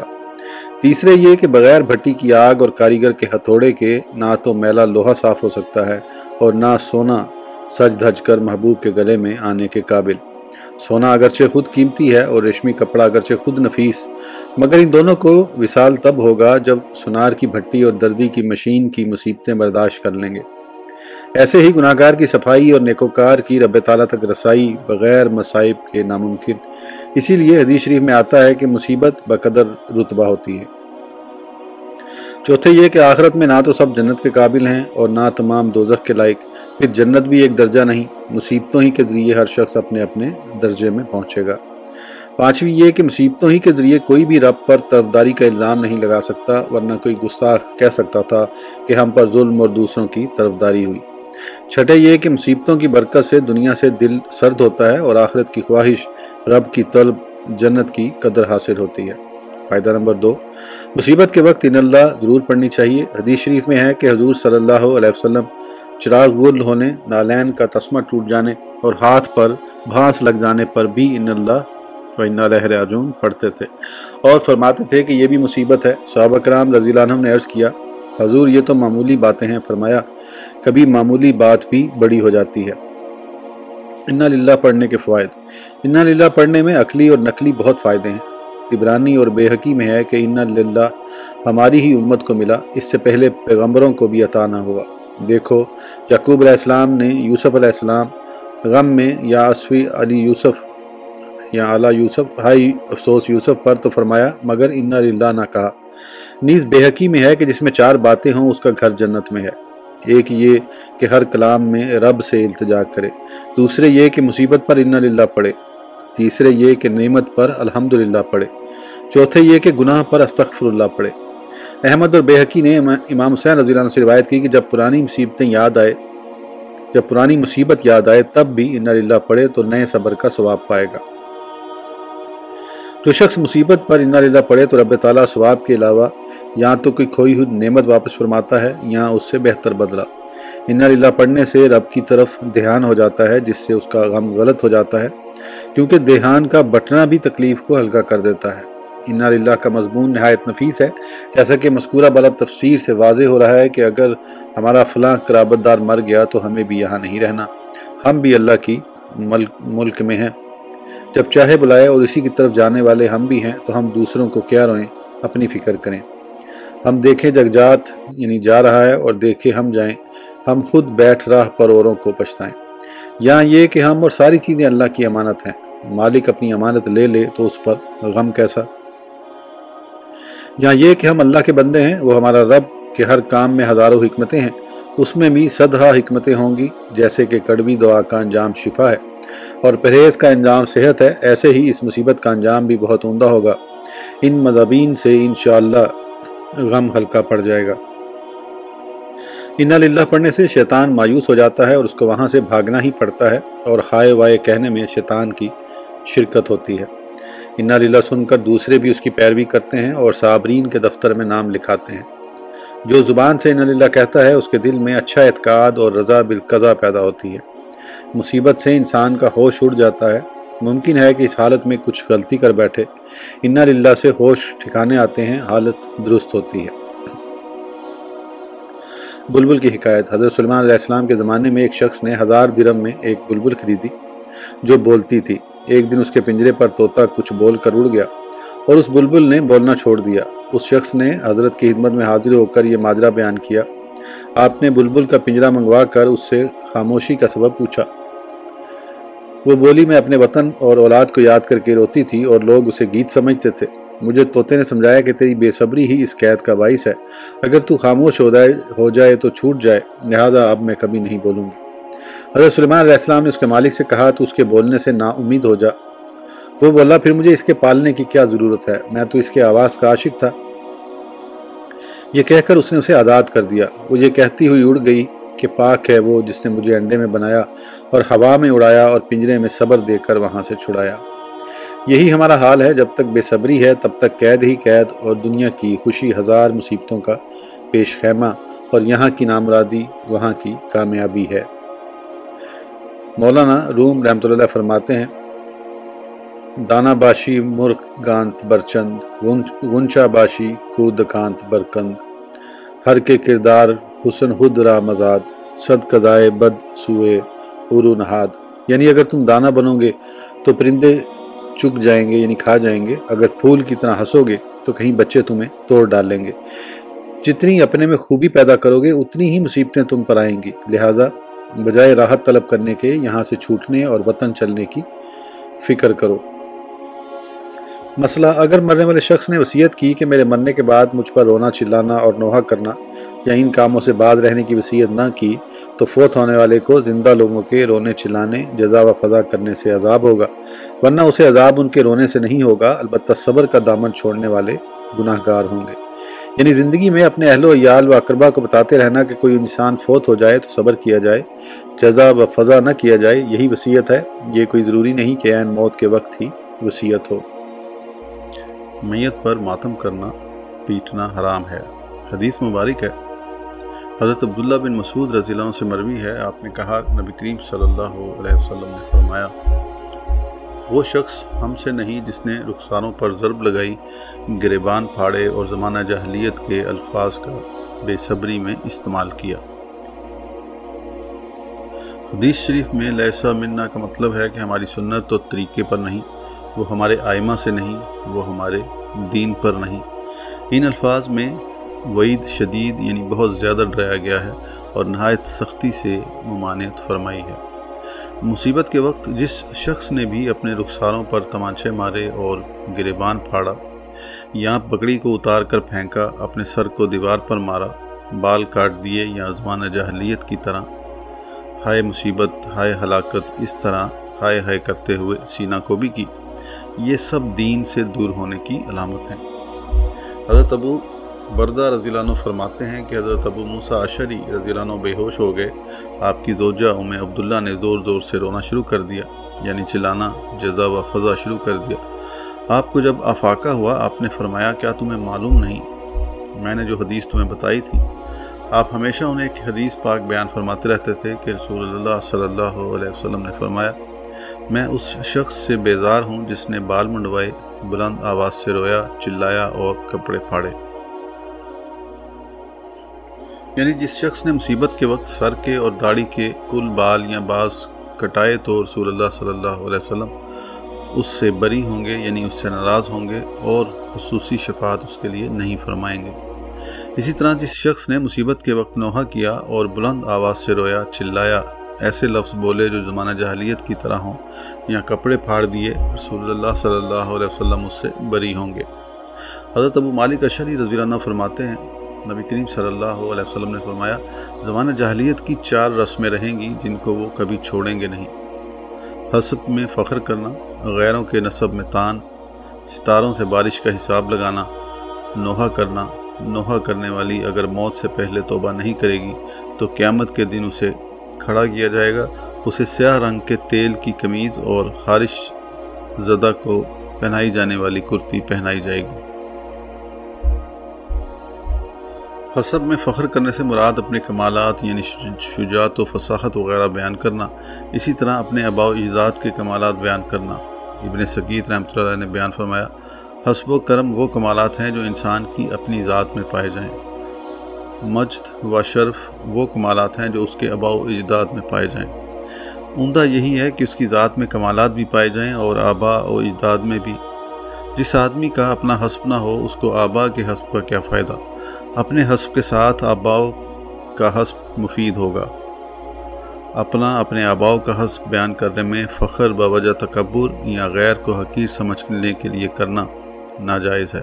S1: تیسرے یہ کہ بغیر بھٹی کی آگ اور کاریگر کے ہتھوڑے کے نہ تو میلا لوہا صاف ہو سکتا ہے اور نہ سونا سج دھج کر محبوب کے گلے میں آنے کے قابل۔ سونا اگرچہ خود قیمتی ہے اور ریشمی کپڑا اگرچہ خود نفیس، مگر ان دونوں کو وصال تب ہوگا جب سنار کی بھٹی اور دردی کی مشین کی مصیبتیں برداشت کر لیں گے۔ ایسے ہی گناہ گار کی صفائی اور نیکوکار کی رب تعالیٰ تک رسائی بغیر مصائب کے ناممکن۔ اسی لیے حدیث شریف میں آتا ہے کہ مصیبت بقدر رتبہ ہوتی ہے۔ چوتھے یہ کہ آخرت میں نہ تو سب جنت کے قابل ہیں اور نہ تمام دوزخ کے لائق۔ پھر جنت بھی ایک درجہ نہیں، مصیبتوں ہی کے ذریعے ہر شخص اپنے اپنے درجے میں پہنچے گا۔ پانچویں یہ کہ مصیبتوں ہی کے ذریعے کوئی بھی رب پر طرفداری کا الزام نہیں لگا سکتا، ورنہ کوئی گستاخ کہہ سکتا تھا کہ ہم پر ظلم اور دوسروں کی طرفداری ہوئی۔ چھٹے یہ کہ مصیبتوں کی برکت سے دنیا سے دل سرد ہوتا ہے اور آخرت کی خواہش رب کی طلب جنت کی قدر حاصل ہوتی ہے۔ فائدہ نمبر دو۔ مصیبت کے وقت ان اللہ ضرور پڑھنی چاہیے۔ حدیث شریف میں ہے کہ حضور صلی اللہ علیہ وسلم چراغ گل ہونے، نالین کا تسمہ ٹوٹ جانے اور ہاتھ پر بھانس لگ جانے پر بھی ان اللہ و ان راجون پڑھتے تھے۔ اور فرماتے تھے کہ یہ بھی مصیبت ہے۔ صحابہ کرام رضی اللہ عنہ نے عرض کیا، حضور یہ تو معمولی باتیں ہیں۔ فرمایا، کبھی معمولی بات بھی بڑی ہو جاتی ہے۔ انا للہ پڑھنے کے فوائد۔ انا للہ پڑھنے میں عقلی اور نقلی بہت فائدے ہیں۔ تبرانی اور بے حقی میں ہے کہ انا للہ ہماری ہی امت کو ملا۔ اس سے پہلے پیغمبروں کو بھی عطا نہ ہوا۔ دیکھو، یعقوب علیہ السلام نے یوسف علیہ السلام غم میں، یا اسفی علی یوسف، یا اعلیٰ یوسف، ہائی افسوس یوسف پر تو فرمایا، مگر انا للہ نہ کہا۔ نیز بے حقی میں ہے کہ جس میں چار باتیں ہوں، اس کا گھر جنت میں ہے۔ ایک یہ کہ ہر کلام میں رب سے التجا کرے۔ دوسرے یہ کہ مصیبت پر انا للہ پڑھے تیسرے یہ کہ نعمت پر الحمدللہ پڑھے۔ چوتھے یہ کہ گناہ پر استغفر اللہ پڑھے۔ احمد اور بے نے امام حسین رضی اللہ عنہ سے روایت کی کہ جب پرانی مصیبتیں یاد آئے جب پرانی مصیبت یاد آئے تب بھی ان اللہ پڑھے تو نئے صبر کا ثواب پائے گا۔ جو شخص مصیبت پر ان اللہ پڑھے تو رب تعالیٰ ثواب کے علاوہ یہاں تو کوئی کھوئی ہوئی نعمت واپس فرماتا ہے یہاں اس سے بہتر بدلا ان اللہ پڑھنے سے رب کی طرف دھیان ہو جاتا ہے، جس سے اس کا غم غلط ہو جاتا ہے۔ کیونکہ دھیان کا بٹنا بھی تکلیف کو ہلکا کر دیتا ہے۔ انا للہ کا مضمون نہایت نفیس ہے۔ جیسا کہ مذکورہ بالا تفسیر سے واضح ہو رہا ہے کہ اگر ہمارا فلاں قرابت دار مر گیا تو ہمیں بھی یہاں نہیں رہنا۔ ہم بھی اللہ کی ملک میں ہیں۔ جب چاہے بلائے اور اسی کی طرف جانے والے ہم بھی ہیں تو ہم دوسروں کو کیا روئیں؟ اپنی فکر کریں۔ ہم دیکھیں جگجات یعنی جا رہا ہے اور دیکھیں ہم جائیں۔ ہم خود بیٹھ راہ پر اوروں کو پچھتائیں۔ یہاں یہ کہ ہم اور ساری چیزیں اللہ کی امانت ہیں۔ مالک اپنی امانت لے لے تو اس پر غم کیسا؟ یہاں یہ کہ ہم اللہ کے بندے ہیں، وہ ہمارا رب کہ ہر کام میں ہزاروں حکمتیں ہیں۔ اس میں بھی صدہ حکمتیں ہوں گی، جیسے کہ کڑوی دعا کا انجام شفا ہے۔ اور پرہیز کا انجام صحت ہے، ایسے ہی اس مصیبت کا انجام بھی بہت عمدہ ہوگا۔ ان مذہبین سے انشاءاللہ غم ہلکا پڑ جائے گا۔ ان للہ پڑھنے سے شیطان مایوس ہو جاتا ہے اور اس کو وہاں سے بھاگنا ہی پڑتا ہے اور ہائے وائے کہنے میں شیطان کی شرکت ہوتی ہے۔ ان للہ سن کر دوسرے بھی اس کی پیروی کرتے ہیں اور صابرین کے دفتر میں نام لکھاتے ہیں۔ جو زبان سے ان للہ کہتا ہے اس کے دل میں اچھا اعتقاد اور رضا بالقضا پیدا ہوتی ہے۔ مصیبت سے انسان کا ہوش اڑ جاتا ہے۔ ممکن ہے کہ اس حالت میں کچھ غلطی کر بیٹھے۔ ان للہ سے ہوش ٹھکانے آتے ہیں، حالت درست ہوتی ہے۔ بلبل کی حکایت۔ حضرت سلمان علیہ السلام کے زمانے میں ایک شخص نے ہزار درم میں ایک بلبل خریدی، جو بولتی تھی۔ ایک دن اس کے پنجرے پر توتا کچھ بول کر اڑ گیا اور اس بلبل نے بولنا چھوڑ دیا۔ اس شخص نے حضرت کی خدمت میں حاضر ہو کر یہ ماجرہ بیان کیا۔ آپ نے بلبل کا پنجرہ منگوا کر اس سے خاموشی کا سبب پوچھا۔ وہ بولی، میں اپنے وطن اور اولاد کو یاد کر کے روتی تھی اور لوگ اسے گیت سمجھتے تھے۔ مجھے توتے نے سمجھایا کہ تیری بے صبری ہی اس قید کا باعث ہے۔ اگر تو خاموش ہو جائے ہو جائے تو چھوٹ جائے۔ لہذا اب میں کبھی نہیں بولوں گی۔ حضرت سلمان علیہ السلام نے اس کے مالک سے کہا، تو اس کے بولنے سے نا امید ہو جا۔ وہ بولا، پھر مجھے اس کے پالنے کی کیا ضرورت ہے؟ میں تو اس کے آواز کا عاشق تھا۔ یہ کہہ کر اس نے اسے آزاد کر دیا۔ وہ یہ کہتی ہوئی اڑ گئی کہ پاک ہے وہ جس نے مجھے انڈے میں بنایا اور ہوا میں اڑایا اور پنجرے میں صبر دے کر وہاں سے چھڑایا۔ یہی ہمارا حال ہے، جب تک بے صبری ہے، تب تک قید ہی قید اور دنیا کی خوشی ہزار مصیبتوں کا پیش خیمہ اور یہاں کی نامرادی وہاں کی کامیابی ہے۔ مولانا روم رحمۃ اللہ فرماتے ہیں، دانا باشی مرخ گانت برچند ونچا باشی کود کانت برکند۔ ہر کے کردار حسن خود را مزاد، صد قضائے بد سوئے ارو نہاد۔ یعنی اگر تم دانا بنو گے تو پرندے چک جائیں گے یعنی کھا جائیں گے، اگر پھول کی طرح ہنسو گے تو کہیں بچے تمہیں توڑ ڈالیں گے۔ جتنی اپنے میں خوبی پیدا کرو گے، اتنی ہی مصیبتیں تم پر آئیں گی۔ لہٰذا بجائے راحت طلب کرنے کے، یہاں سے چھوٹنے اور وطن چلنے کی فکر کرو۔ مسئلہ، اگر مرنے والے شخص نے وصیت کی کہ میرے مرنے کے بعد مجھ پر رونا، چلانا اور نوحہ کرنا یا ان کاموں سے باز رہنے کی وصیت نہ کی، تو فوت ہونے والے کو زندہ لوگوں کے رونے، چلانے، جزا و فضا کرنے سے عذاب ہوگا۔ ورنہ اسے عذاب ان کے رونے سے نہیں ہوگا، البتہ صبر کا دامن چھوڑنے والے گناہ گار ہوں گے۔ یعنی زندگی میں اپنے اہل و عیال و اقربا کو بتاتے رہنا کہ کوئی انسان فوت ہو جائے تو صبر کیا جائے، جزا و فضا نہ کیا جائے، یہی وصیت ہے۔ یہ کوئی ضروری نہیں کہ عین موت کے وقت ہی وصیت ہو۔ میت پر ماتم کرنا پیٹنا حرام ہے۔ حدیث مبارک ہے۔ حضرت عبداللہ بن مسعود رضی اللہ عنہ سے مروی ہے۔ آپ نے کہا، نبی کریم صلی اللہ علیہ وسلم نے فرمایا، وہ شخص ہم سے نہیں جس نے رخساروں پر ضرب لگائی، گریبان پھاڑے اور زمانہ جاہلیت کے الفاظ کا بے صبری میں استعمال کیا۔ حدیث شریف میں لیسا منا کا مطلب ہے کہ ہماری سنت و طریقے پر نہیں وہ ہمارے آئمہ سے نہیں، وہ ہمارے دین پر نہیں۔ ان الفاظ میں وعید شدید یعنی بہت زیادہ ڈرایا گیا ہے اور نہایت سختی سے ممانعت فرمائی ہے۔ مصیبت کے وقت جس شخص نے بھی اپنے رخساروں پر تمانچے مارے اور گریبان پھاڑا یا پکڑی کو اتار کر پھینکا، اپنے سر کو دیوار پر مارا، بال کاٹ دیے یا زمانہ جہلیت کی طرح۔ ہائے مصیبت، ہائے ہلاکت، اس طرح ہائے ہائے کرتے ہوئے سینہ کو بھی کی۔ یہ سب دین سے دور ہونے کی علامت ہیں۔ حضرت ابو بردہ رضی اللہ عنہ فرماتے ہیں کہ حضرت ابو موسیٰ عشری رضی اللہ عنہ بے ہوش ہو گئے۔ آپ کی زوجہ ام عبداللہ نے زور زور سے رونا شروع کر دیا یعنی چلانا، جزا و فضا شروع کر دیا۔ آپ کو جب افاقہ ہوا، آپ نے فرمایا، کیا تمہیں معلوم نہیں؟ میں نے جو حدیث تمہیں بتائی تھی۔ آپ ہمیشہ انہیں ایک حدیث پاک بیان فرماتے رہتے تھے کہ رسول اللہ صلی اللہ علیہ وسلم نے فرمایا میں اس شخص سے بیزار ہوں جس نے بال منڈوائے، بلند آواز سے رویا، چلایا اور کپڑے پھاڑے۔ یعنی جس شخص نے مصیبت کے وقت سر کے اور داڑھی کے کل بال یا باز کٹائے تو رسول اللہ صلی اللہ علیہ وسلم اس سے بری ہوں گے یعنی اس سے ناراض ہوں گے اور خصوصی شفاعت اس کے لیے نہیں فرمائیں گے۔ اسی طرح جس شخص نے مصیبت کے وقت نوحہ کیا اور بلند آواز سے رویا، چلایا ایسے لفظ بولے جو زمانہ جہلیت کی طرح ہوں، یا کپڑے پھاڑ دیے رسول اللہ صلی اللہ علیہ وسلم اس سے بری ہوں گے۔ حضرت ابو مالک اشری رضی اللہ عنہ فرماتے ہیں، نبی کریم صلی اللہ علیہ وسلم نے فرمایا، زمانہ جہلیت کی چار رسمیں رہیں گی جن کو وہ کبھی چھوڑیں گے نہیں۔ حسب میں فخر کرنا، غیروں کے نصب میں تان، ستاروں سے بارش کا حساب لگانا، نوحہ کرنا، نوحہ کرنے والی اگر موت سے پہلے توبہ نہیں کرے گی، تو قیامت کے دن اسے کھڑا کیا جائے گا، اسے سیاہ رنگ کے تیل کی کمیز اور خارش زدہ کو پہنائی جانے والی کرتی پہنائی جائے گی۔ حسب میں فخر کرنے سے مراد اپنے کمالات یعنی شجاعت و فصاحت وغیرہ بیان کرنا، اسی طرح اپنے آبا و اجزاد کے کمالات بیان کرنا۔ ابن سکیت رحمۃ اللہ نے بیان فرمایا، حسب و کرم وہ کمالات ہیں جو انسان کی اپنی ذات میں پائے جائیں۔ مجد و شرف وہ کمالات ہیں جو اس کے آبا و اجداد میں پائے جائیں۔ عمدہ یہی ہے کہ اس کی ذات میں کمالات بھی پائے جائیں اور آبا و اجداد میں بھی۔ جس آدمی کا اپنا حسب نہ ہو، اس کو آبا کے حسب کا کیا فائدہ؟ اپنے حسب کے ساتھ آباؤ کا حسب مفید ہوگا۔ اپنا اپنے آباؤ کا حسب بیان کرنے میں فخر بوجہ تکبر یا غیر کو حقیر سمجھنے کے لیے کرنا ناجائز ہے۔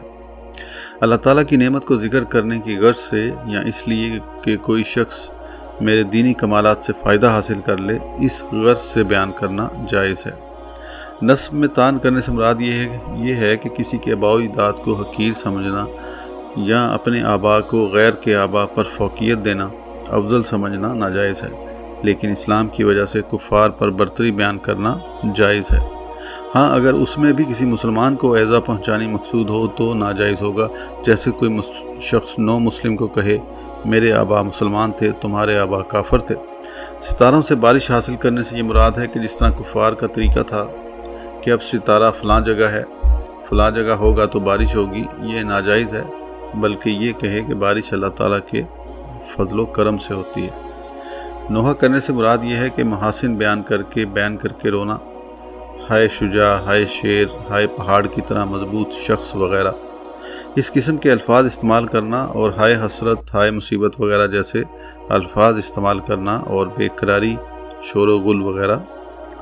S1: اللہ تعالیٰ کی نعمت کو ذکر کرنے کی غرض سے یا اس لیے کہ کوئی شخص میرے دینی کمالات سے فائدہ حاصل کر لے، اس غرض سے بیان کرنا جائز ہے۔ نصب میں تان کرنے سے مراد یہ ہے یہ ہے کہ کسی کے آباؤ داد کو حقیر سمجھنا یا اپنے آبا کو غیر کے آبا پر فوقیت دینا افضل سمجھنا ناجائز ہے، لیکن اسلام کی وجہ سے کفار پر برتری بیان کرنا جائز ہے۔ ہاں اگر اس میں بھی کسی مسلمان کو ایزا پہنچانی مقصود ہو تو ناجائز ہوگا۔ جیسے کوئی شخص نو مسلم کو کہے، میرے آبا مسلمان تھے، تمہارے آبا کافر تھے ستاروں سے بارش حاصل کرنے سے یہ مراد ہے کہ جس طرح کفار کا طریقہ تھا کہ اب ستارہ فلاں جگہ ہے، فلاں جگہ ہوگا تو بارش ہوگی، یہ ناجائز ہے، بلکہ یہ کہے کہ بارش اللہ تعالیٰ کے فضل و کرم سے ہوتی ہے۔ نوحہ کرنے سے مراد یہ ہے کہ محاسن بیان کر کے بیان کر کے رونا۔ ہائے شجاع، ہائے شیر، ہائے پہاڑ کی طرح مضبوط شخص وغیرہ۔ اس قسم کے الفاظ استعمال کرنا اور ہائے حسرت، ہائے مصیبت وغیرہ جیسے الفاظ استعمال کرنا اور بے قراری شور و غل وغیرہ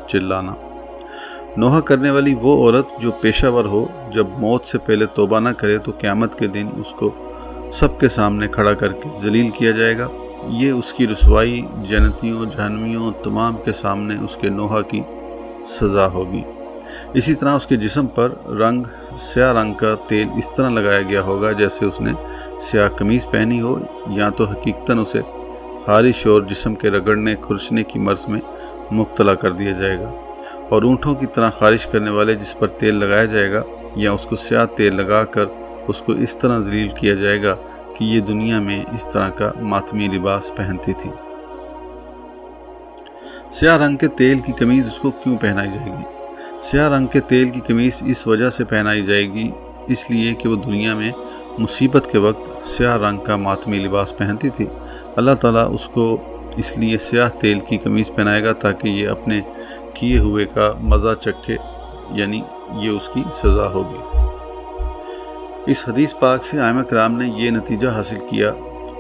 S1: چلانا۔ نوحہ کرنے والی وہ عورت جو پیشہ ور ہو، جب موت سے پہلے توبہ نہ کرے تو قیامت کے دن اس کو سب کے سامنے کھڑا کر کے ذلیل کیا جائے گا۔ یہ اس کی رسوائی جنتیوں، جہنمیوں، تمام کے سامنے اس کے نوحہ کی سزا ہوگی۔ اسی طرح اس کے جسم پر رنگ، سیاہ رنگ کا تیل اس طرح لگایا گیا ہوگا جیسے اس نے سیاہ قمیض پہنی ہو، یا تو حقیقتاً اسے خارش اور جسم کے رگڑنے، کھرچنے کی مرض میں مبتلا کر دیا جائے گا۔ اور اونٹوں کی طرح خارش کرنے والے جس پر تیل لگایا جائے گا، یا اس کو سیاہ تیل لگا کر اس کو اس طرح ذلیل کیا جائے گا کہ یہ دنیا میں اس طرح کا ماتمی لباس پہنتی تھی۔ سیاہ رنگ کے تیل کی کمیز اس کو کیوں پہنائی جائے گی؟ سیاہ رنگ کے تیل کی کمیز اس وجہ سے پہنائی جائے گی اس لیے کہ وہ دنیا میں مصیبت کے وقت سیاہ رنگ کا ماتمی لباس پہنتی تھی۔ اللہ تعالیٰ اس کو اس لیے سیاہ تیل کی کمیز پہنائے گا تاکہ یہ اپنے کیے ہوئے کا مزہ چکھے یعنی یہ اس کی سزا ہوگی۔ اس حدیث پاک سے آئمہ کرام نے یہ نتیجہ حاصل کیا،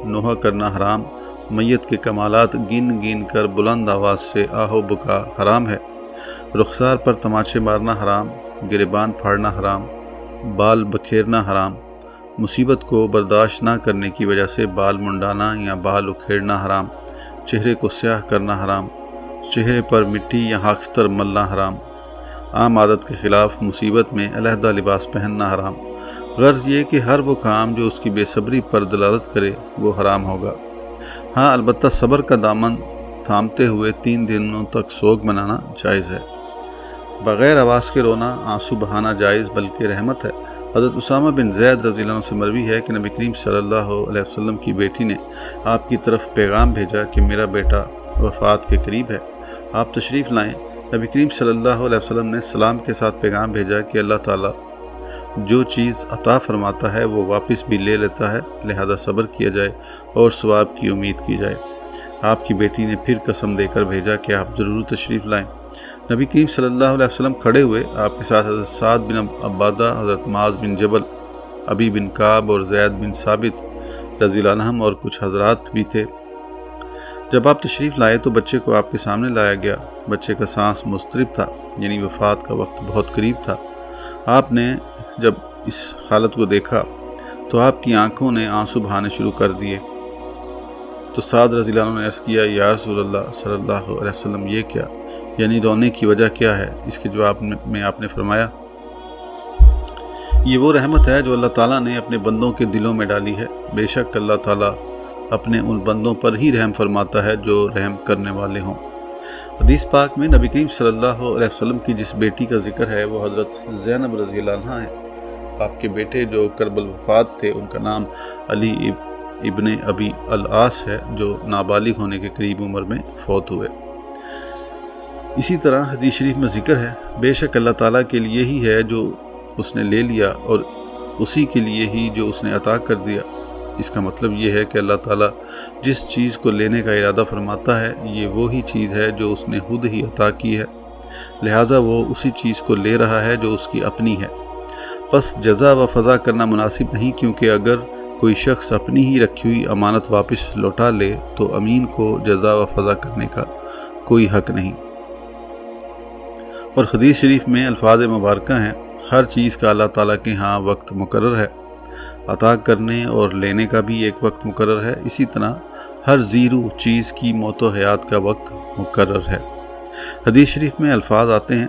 S1: نوحہ کرنا حرام میت کے کمالات گن گن کر بلند آواز سے آہو بکا حرام ہے۔ رخسار پر تماچے مارنا حرام، گریبان پھاڑنا حرام، بال بکھیرنا حرام۔ مصیبت کو برداشت نہ کرنے کی وجہ سے بال منڈانا یا بال اکھیڑنا حرام۔ چہرے کو سیاہ کرنا حرام۔ چہرے پر مٹی یا حاکستر ملنا حرام۔ عام عادت کے خلاف مصیبت میں علیحدہ لباس پہننا حرام۔ غرض یہ کہ ہر وہ کام جو اس کی بے صبری پر دلالت کرے وہ حرام ہوگا۔ ہاں البتہ صبر کا دامن تھامتے ہوئے تین دنوں تک سوگ منانا جائز ہے۔ بغیر آواز کے رونا آنسو بہانا جائز، بلکہ رحمت ہے۔ حضرت اسامہ بن زید رضی اللہ عنہ سے مروی ہے کہ نبی کریم صلی اللہ علیہ وسلم کی بیٹی نے آپ کی طرف پیغام بھیجا کہ میرا بیٹا وفات کے قریب ہے۔ آپ تشریف لائیں۔ نبی کریم صلی اللہ علیہ وسلم نے سلام کے ساتھ پیغام بھیجا کہ اللہ تعالیٰ جو چیز عطا فرماتا ہے وہ واپس بھی لے لیتا ہے، لہذا صبر کیا جائے اور ثواب کی امید کی جائے۔ آپ کی بیٹی نے پھر قسم دے کر بھیجا کہ آپ ضرور تشریف لائیں۔ نبی کریم صلی اللہ علیہ وسلم کھڑے ہوئے، آپ کے ساتھ حضرت سعد بن عبادہ، حضرت معاذ بن جبل، ابی بن کعب اور زید بن ثابت رضی اللہ عنہم اور کچھ حضرات بھی تھے۔ جب آپ تشریف لائے تو بچے کو آپ کے سامنے لایا گیا۔ بچے کا سانس مسترب تھا یعنی وفات کا وقت بہت قریب تھا۔ آپ نے جب اس حالت کو دیکھا تو آپ کی آنکھوں نے آنسو بہانے شروع کر دیے۔ تو سعد رضی اللہ عنہ نے عرض کیا، یا رسول اللہ صلی اللہ علیہ وسلم، یہ کیا؟ یعنی رونے کی وجہ کیا ہے؟ اس کے جواب میں آپ نے فرمایا، یہ وہ رحمت ہے جو اللہ تعالیٰ نے اپنے بندوں کے دلوں میں ڈالی ہے۔ بے شک اللہ تعالیٰ اپنے ان بندوں پر ہی رحم فرماتا ہے جو رحم کرنے والے ہوں۔ حدیث پاک میں نبی کریم صلی اللہ علیہ وسلم کی جس بیٹی کا ذکر ہے، وہ حضرت زینب رضی اللہ عنہ ہے آپ کے بیٹے جو کربل وفات تھے، ان کا نام علی ابن ابی العاص ہے، جو نابالغ ہونے کے قریب عمر میں فوت ہوئے۔ اسی طرح حدیث شریف میں ذکر ہے، بے شک اللہ تعالیٰ کے لیے ہی ہے جو اس نے لے لیا اور اسی کے لیے ہی جو اس نے عطا کر دیا۔ اس کا مطلب یہ ہے کہ اللہ تعالیٰ جس چیز کو لینے کا ارادہ فرماتا ہے، یہ وہی چیز ہے جو اس نے خود ہی عطا کی ہے۔ لہٰذا وہ اسی چیز کو لے رہا ہے جو اس کی اپنی ہے۔ بس جزا و فضا کرنا مناسب نہیں کیونکہ اگر کوئی شخص اپنی ہی رکھی ہوئی امانت واپس لوٹا لے تو امین کو جزا و فضا کرنے کا کوئی حق نہیں۔ اور حدیث شریف میں الفاظ مبارکہ ہیں۔ ہر چیز کا اللہ تعالیٰ کے ہاں وقت مقرر ہے۔ عطا کرنے اور لینے کا بھی ایک وقت مقرر ہے۔ اسی طرح ہر زیرو چیز کی موت و حیات کا وقت مقرر ہے۔ حدیث شریف میں الفاظ آتے ہیں۔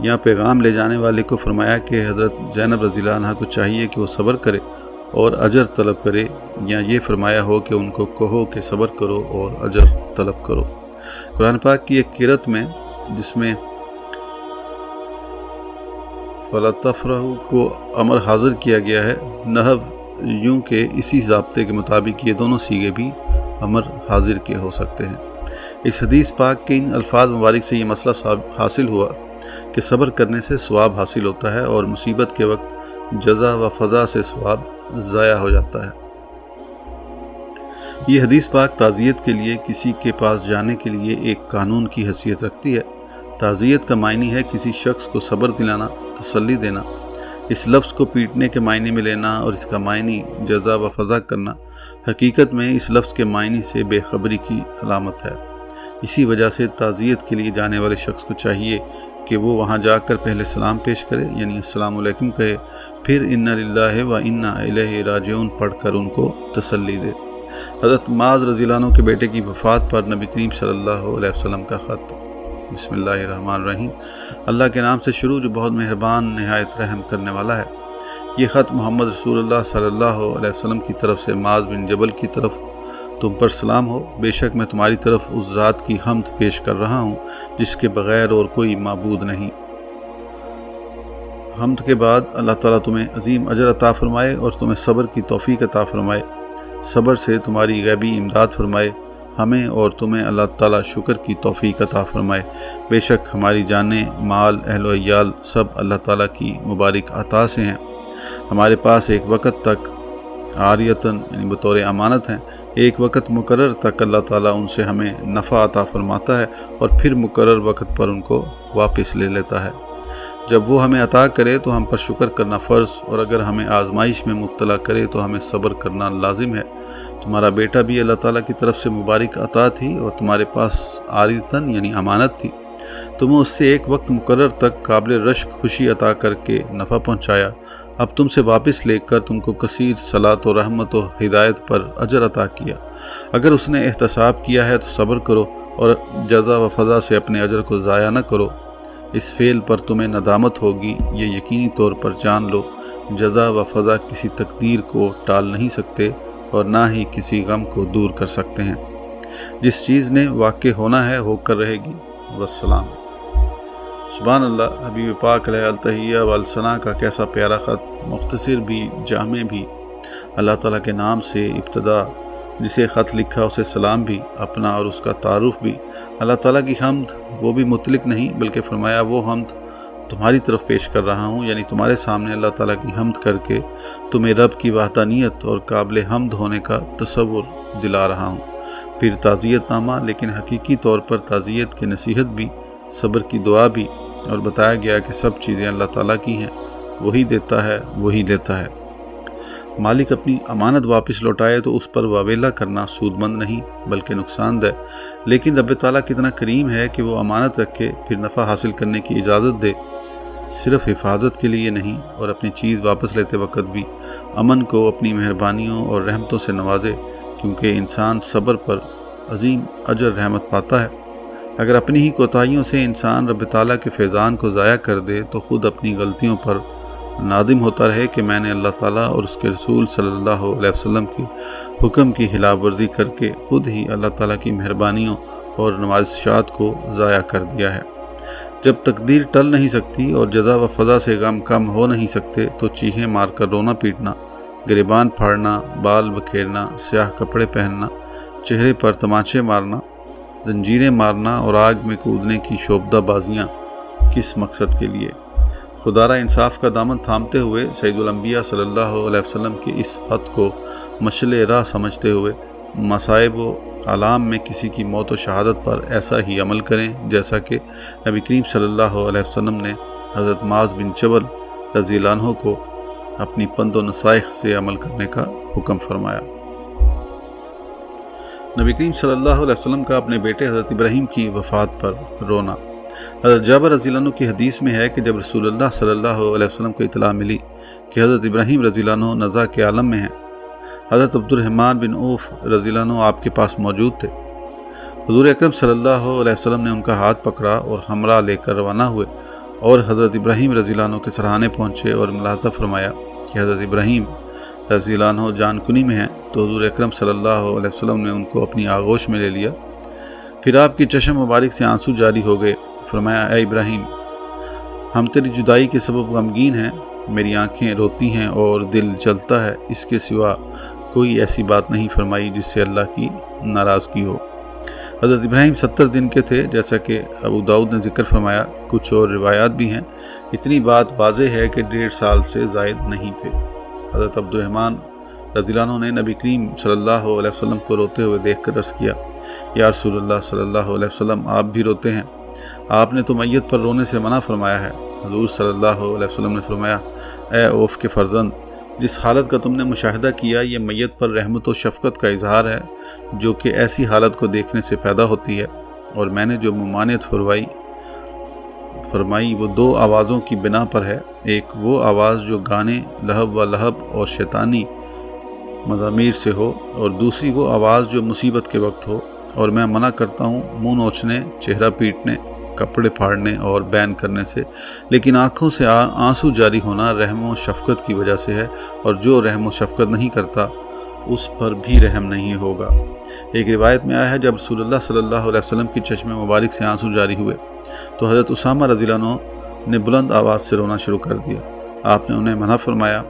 S1: یہاں پیغام لے جانے والے کو فرمایا کہ حضرت زینب رضی اللہ عنہ کو چاہیے کہ وہ صبر کرے اور اجر طلب کرے یا یہ فرمایا ہو کہ ان کو کہو کہ صبر کرو اور اجر طلب کرو۔ قرآن پاک کی ایک کرت میں جس میں فلطفرہ کو امر حاضر کیا گیا ہے نحو یوں کہ اسی ضابطے کے مطابق یہ دونوں سیگے بھی امر حاضر کے ہو سکتے ہیں۔ اس حدیث پاک کے ان الفاظ مبارک سے یہ مسئلہ حاصل ہوا۔ کہ صبر کرنے سے ثواب حاصل ہوتا ہے اور مصیبت کے وقت جزا و فضا سے ثواب ضائع ہو جاتا ہے۔ یہ حدیث پاک تعزیت کے لیے، کسی کے پاس جانے کے لیے ایک قانون کی حیثیت رکھتی ہے۔ تعزیت کا معنی ہے کسی شخص کو صبر دلانا، تسلی دینا، اس لفظ کو پیٹنے کے معنی میں لینا اور اس کا معنی جزا و فضا کرنا۔ حقیقت میں اس لفظ کے معنی سے بے خبری کی علامت ہے۔ اسی وجہ سے تعزیت کے لیے جانے والے شخص کو چاہیے کہ وہ وہاں جا کر پہلے سلام پیش کرے یعنی السلام علیکم کہے، پھر ان للہ و انا الہ راجعون پڑھ کر ان کو تسلی دے۔ حضرت معاذ رضی اللہ عنہ کے بیٹے کی وفات پر نبی کریم صلی اللہ علیہ وسلم کا خط۔ بسم اللہ الرحمن الرحیم۔ اللہ کے نام سے شروع جو بہت مہربان، نہایت رحم کرنے والا ہے۔ یہ خط محمد رسول اللہ صلی اللہ علیہ وسلم کی طرف سے معاذ بن جبل کی طرف تم پر سلام ہو۔ بے شک میں تمہاری طرف اس ذات کی حمد پیش کر رہا ہوں، جس کے بغیر اور کوئی معبود نہیں۔ حمد کے بعد اللہ تعالیٰ تمہیں عظیم اجر عطا فرمائے اور تمہیں صبر کی توفیق عطا فرمائے۔ صبر سے تمہاری غیبی امداد فرمائے۔ ہمیں اور تمہیں اللہ تعالیٰ شکر کی توفیق عطا فرمائے۔ بے شک ہماری جانیں، مال، اہل و عیال سب اللہ تعالیٰ کی مبارک عطا سے ہیں۔ ہمارے پاس ایک وقت تک عاریتاً یعنی بطور امانت ہیں۔ ایک وقت مقرر تک اللہ تعالیٰ ان سے ہمیں نفع عطا فرماتا ہے اور پھر مقرر وقت پر ان کو واپس لے لیتا ہے۔ جب وہ ہمیں عطا کرے تو ہم پر شکر کرنا فرض، اور اگر ہمیں آزمائش میں مبتلا کرے تو ہمیں صبر کرنا لازم ہے۔ تمہارا بیٹا بھی اللہ تعالیٰ کی طرف سے مبارک عطا تھی اور تمہارے پاس عارتاً یعنی امانت تھی۔ تمہیں اس سے ایک وقت مقرر تک قابل رشک خوشی عطا کر کے نفع پہنچایا۔ اب تم سے واپس لے کر تم کو کثیر صلاۃ و رحمت و ہدایت پر اجر عطا کیا۔ اگر اس نے احتساب کیا ہے تو صبر کرو اور جزا و فضا سے اپنے اجر کو ضائع نہ کرو۔ اس فعل پر تمہیں ندامت ہوگی، یہ یقینی طور پر جان لو، جزا و فضا کسی تقدیر کو ٹال نہیں سکتے اور نہ ہی کسی غم کو دور کر سکتے ہیں۔ جس چیز نے واقع ہونا ہے ہو کر رہے گی۔ والسلام۔ سبحان اللہ، حبیب پاک علیہ التحیہ والسنا کا کیسا پیارا خط، مختصر بھی، جامع بھی۔ اللہ تعالیٰ کے نام سے ابتدا جسے خط لکھا، اسے سلام بھی، اپنا اور اس کا تعارف بھی۔ اللہ تعالیٰ کی حمد، وہ بھی متعلق نہیں، بلکہ فرمایا وہ حمد تمہاری طرف پیش کر رہا ہوں یعنی تمہارے سامنے اللہ تعالیٰ کی حمد کر کے تمہیں رب کی وحدانیت اور قابل حمد ہونے کا تصور دلا رہا ہوں۔ پھر تعزیت نامہ، لیکن حقیقی طور پر تعزیت کی نصیحت بھی صبر کی دعا بھی اور بتایا گیا کہ سب چیزیں اللہ تعالیٰ کی ہیں، وہی دیتا ہے، وہی لیتا ہے۔ مالک اپنی امانت واپس لوٹائے تو اس پر واویلا کرنا سود مند نہیں، بلکہ نقصان دہ۔ لیکن رب تعالیٰ کتنا کریم ہے کہ وہ امانت رکھے، پھر نفع حاصل کرنے کی اجازت دے۔ صرف حفاظت کے لیے نہیں، اور اپنی چیز واپس لیتے وقت بھی۔ امن کو اپنی مہربانیوں اور رحمتوں سے نوازے، کیونکہ انسان صبر پر عظیم اجر رحمت پاتا ہے۔ اگر اپنی ہی کوتاہیوں سے انسان رب تعالیٰ کے فیضان کو ضائع کر دے تو خود اپنی غلطیوں پر نادم ہوتا رہے کہ میں نے اللہ تعالیٰ اور اس کے رسول صلی اللہ علیہ وسلم کی حکم کی خلاف ورزی کر کے خود ہی اللہ تعالیٰ کی مہربانیوں اور نوازشات کو ضائع کر دیا ہے۔ جب تقدیر ٹل نہیں سکتی اور جزا و فضا سے غم کم ہو نہیں سکتے تو چیخیں مار کر رونا پیٹنا، گریبان پھاڑنا، بال بکھیرنا، سیاہ کپڑے پہننا، چہرے پر تماچے مارنا زنجیریں مارنا اور آگ میں کودنے کی شوبدہ بازیاں کس مقصد کے لیے؟ خدارہ انصاف کا دامن تھامتے ہوئے سید الانبیاء صلی اللہ علیہ وسلم کے اس حد کو مشل راہ سمجھتے ہوئے مصائب و علام میں کسی کی موت و شہادت پر ایسا ہی عمل کریں، جیسا کہ نبی کریم صلی اللہ علیہ وسلم نے حضرت معاذ بن چبل رضی اللہ عنہ کو اپنی پند و نصائق سے عمل کرنے کا حکم فرمایا۔ نبی کریم صلی اللہ علیہ وسلم کا اپنے بیٹے حضرت ابراہیم کی وفات پر رونا۔ حضرت جابر رضی اللہ عنہ کی حدیث میں ہے کہ جب رسول اللہ صلی اللہ علیہ وسلم کو اطلاع ملی کہ حضرت ابراہیم رضی اللہ عنہ نزا کے عالم میں ہیں، حضرت عبد الرحمن بن عوف رضی اللہ عنہ آپ کے پاس موجود تھے۔ حضور اکرم صلی اللہ علیہ وسلم نے ان کا ہاتھ پکڑا اور ہمراہ لے کر روانہ ہوئے اور حضرت ابراہیم رضی اللہ عنہ کے سرحانے پہنچے اور ملاحظہ فرمایا کہ حضرت ابراہیم رضی اللہ عنہ جان کنی میں ہیں، تو حضور اکرم صلی اللہ علیہ وسلم نے ان کو اپنی آغوش میں لے لیا۔ پھر آپ کی چشم مبارک سے آنسو جاری ہو گئے، فرمایا، اے ابراہیم، ہم تیری جدائی کے سبب غمگین ہیں، میری آنکھیں روتی ہیں اور دل چلتا ہے، اس کے سوا کوئی ایسی بات نہیں فرمائی جس سے اللہ کی ناراضگی ہو۔ حضرت ابراہیم ستر دن کے تھے، جیسا کہ ابو داود نے ذکر فرمایا، کچھ اور روایات بھی ہیں۔ اتنی بات واضح ہے کہ ڈیڑھ سال سے زائد نہیں تھے۔ حضرت عبد الرحمن رضی اللہ عنہ نے نبی کریم صلی اللہ علیہ وسلم کو روتے ہوئے دیکھ کر عرض کیا، یا رسول اللہ صلی اللہ علیہ وسلم، آپ بھی روتے ہیں۔ آپ نے تو میت پر رونے سے منع فرمایا ہے۔ حضور صلی اللہ علیہ وسلم نے فرمایا، اے اوف کے فرزند، جس حالت کا تم نے مشاہدہ کیا، یہ میت پر رحمت و شفقت کا اظہار ہے، جو کہ ایسی حالت کو دیکھنے سے پیدا ہوتی ہے۔ اور میں نے جو ممانعت فروائی فرمائی، وہ دو آوازوں کی بنا پر ہے۔ ایک وہ آواز جو گانے لہب و لہب اور شیطانی مضامیر سے ہو، اور دوسری وہ آواز جو مصیبت کے وقت ہو۔ اور میں منع کرتا ہوں منہ نوچنے، چہرہ پیٹنے، کپڑے پھاڑنے اور بین کرنے سے۔ لیکن آنکھوں سے آنسو جاری ہونا رحم و شفقت کی وجہ سے ہے، اور جو رحم و شفقت نہیں کرتا، اس پر بھی رحم نہیں ہوگا۔ ایک روایت میں آیا ہے، جب رسول اللہ صلی اللہ علیہ وسلم کی چشم مبارک سے آنسو جاری ہوئے، تو حضرت اسامہ رضی اللہ عنہ نے بلند آواز سے رونا شروع کر دیا۔ آپ نے انہیں منع فرمایا۔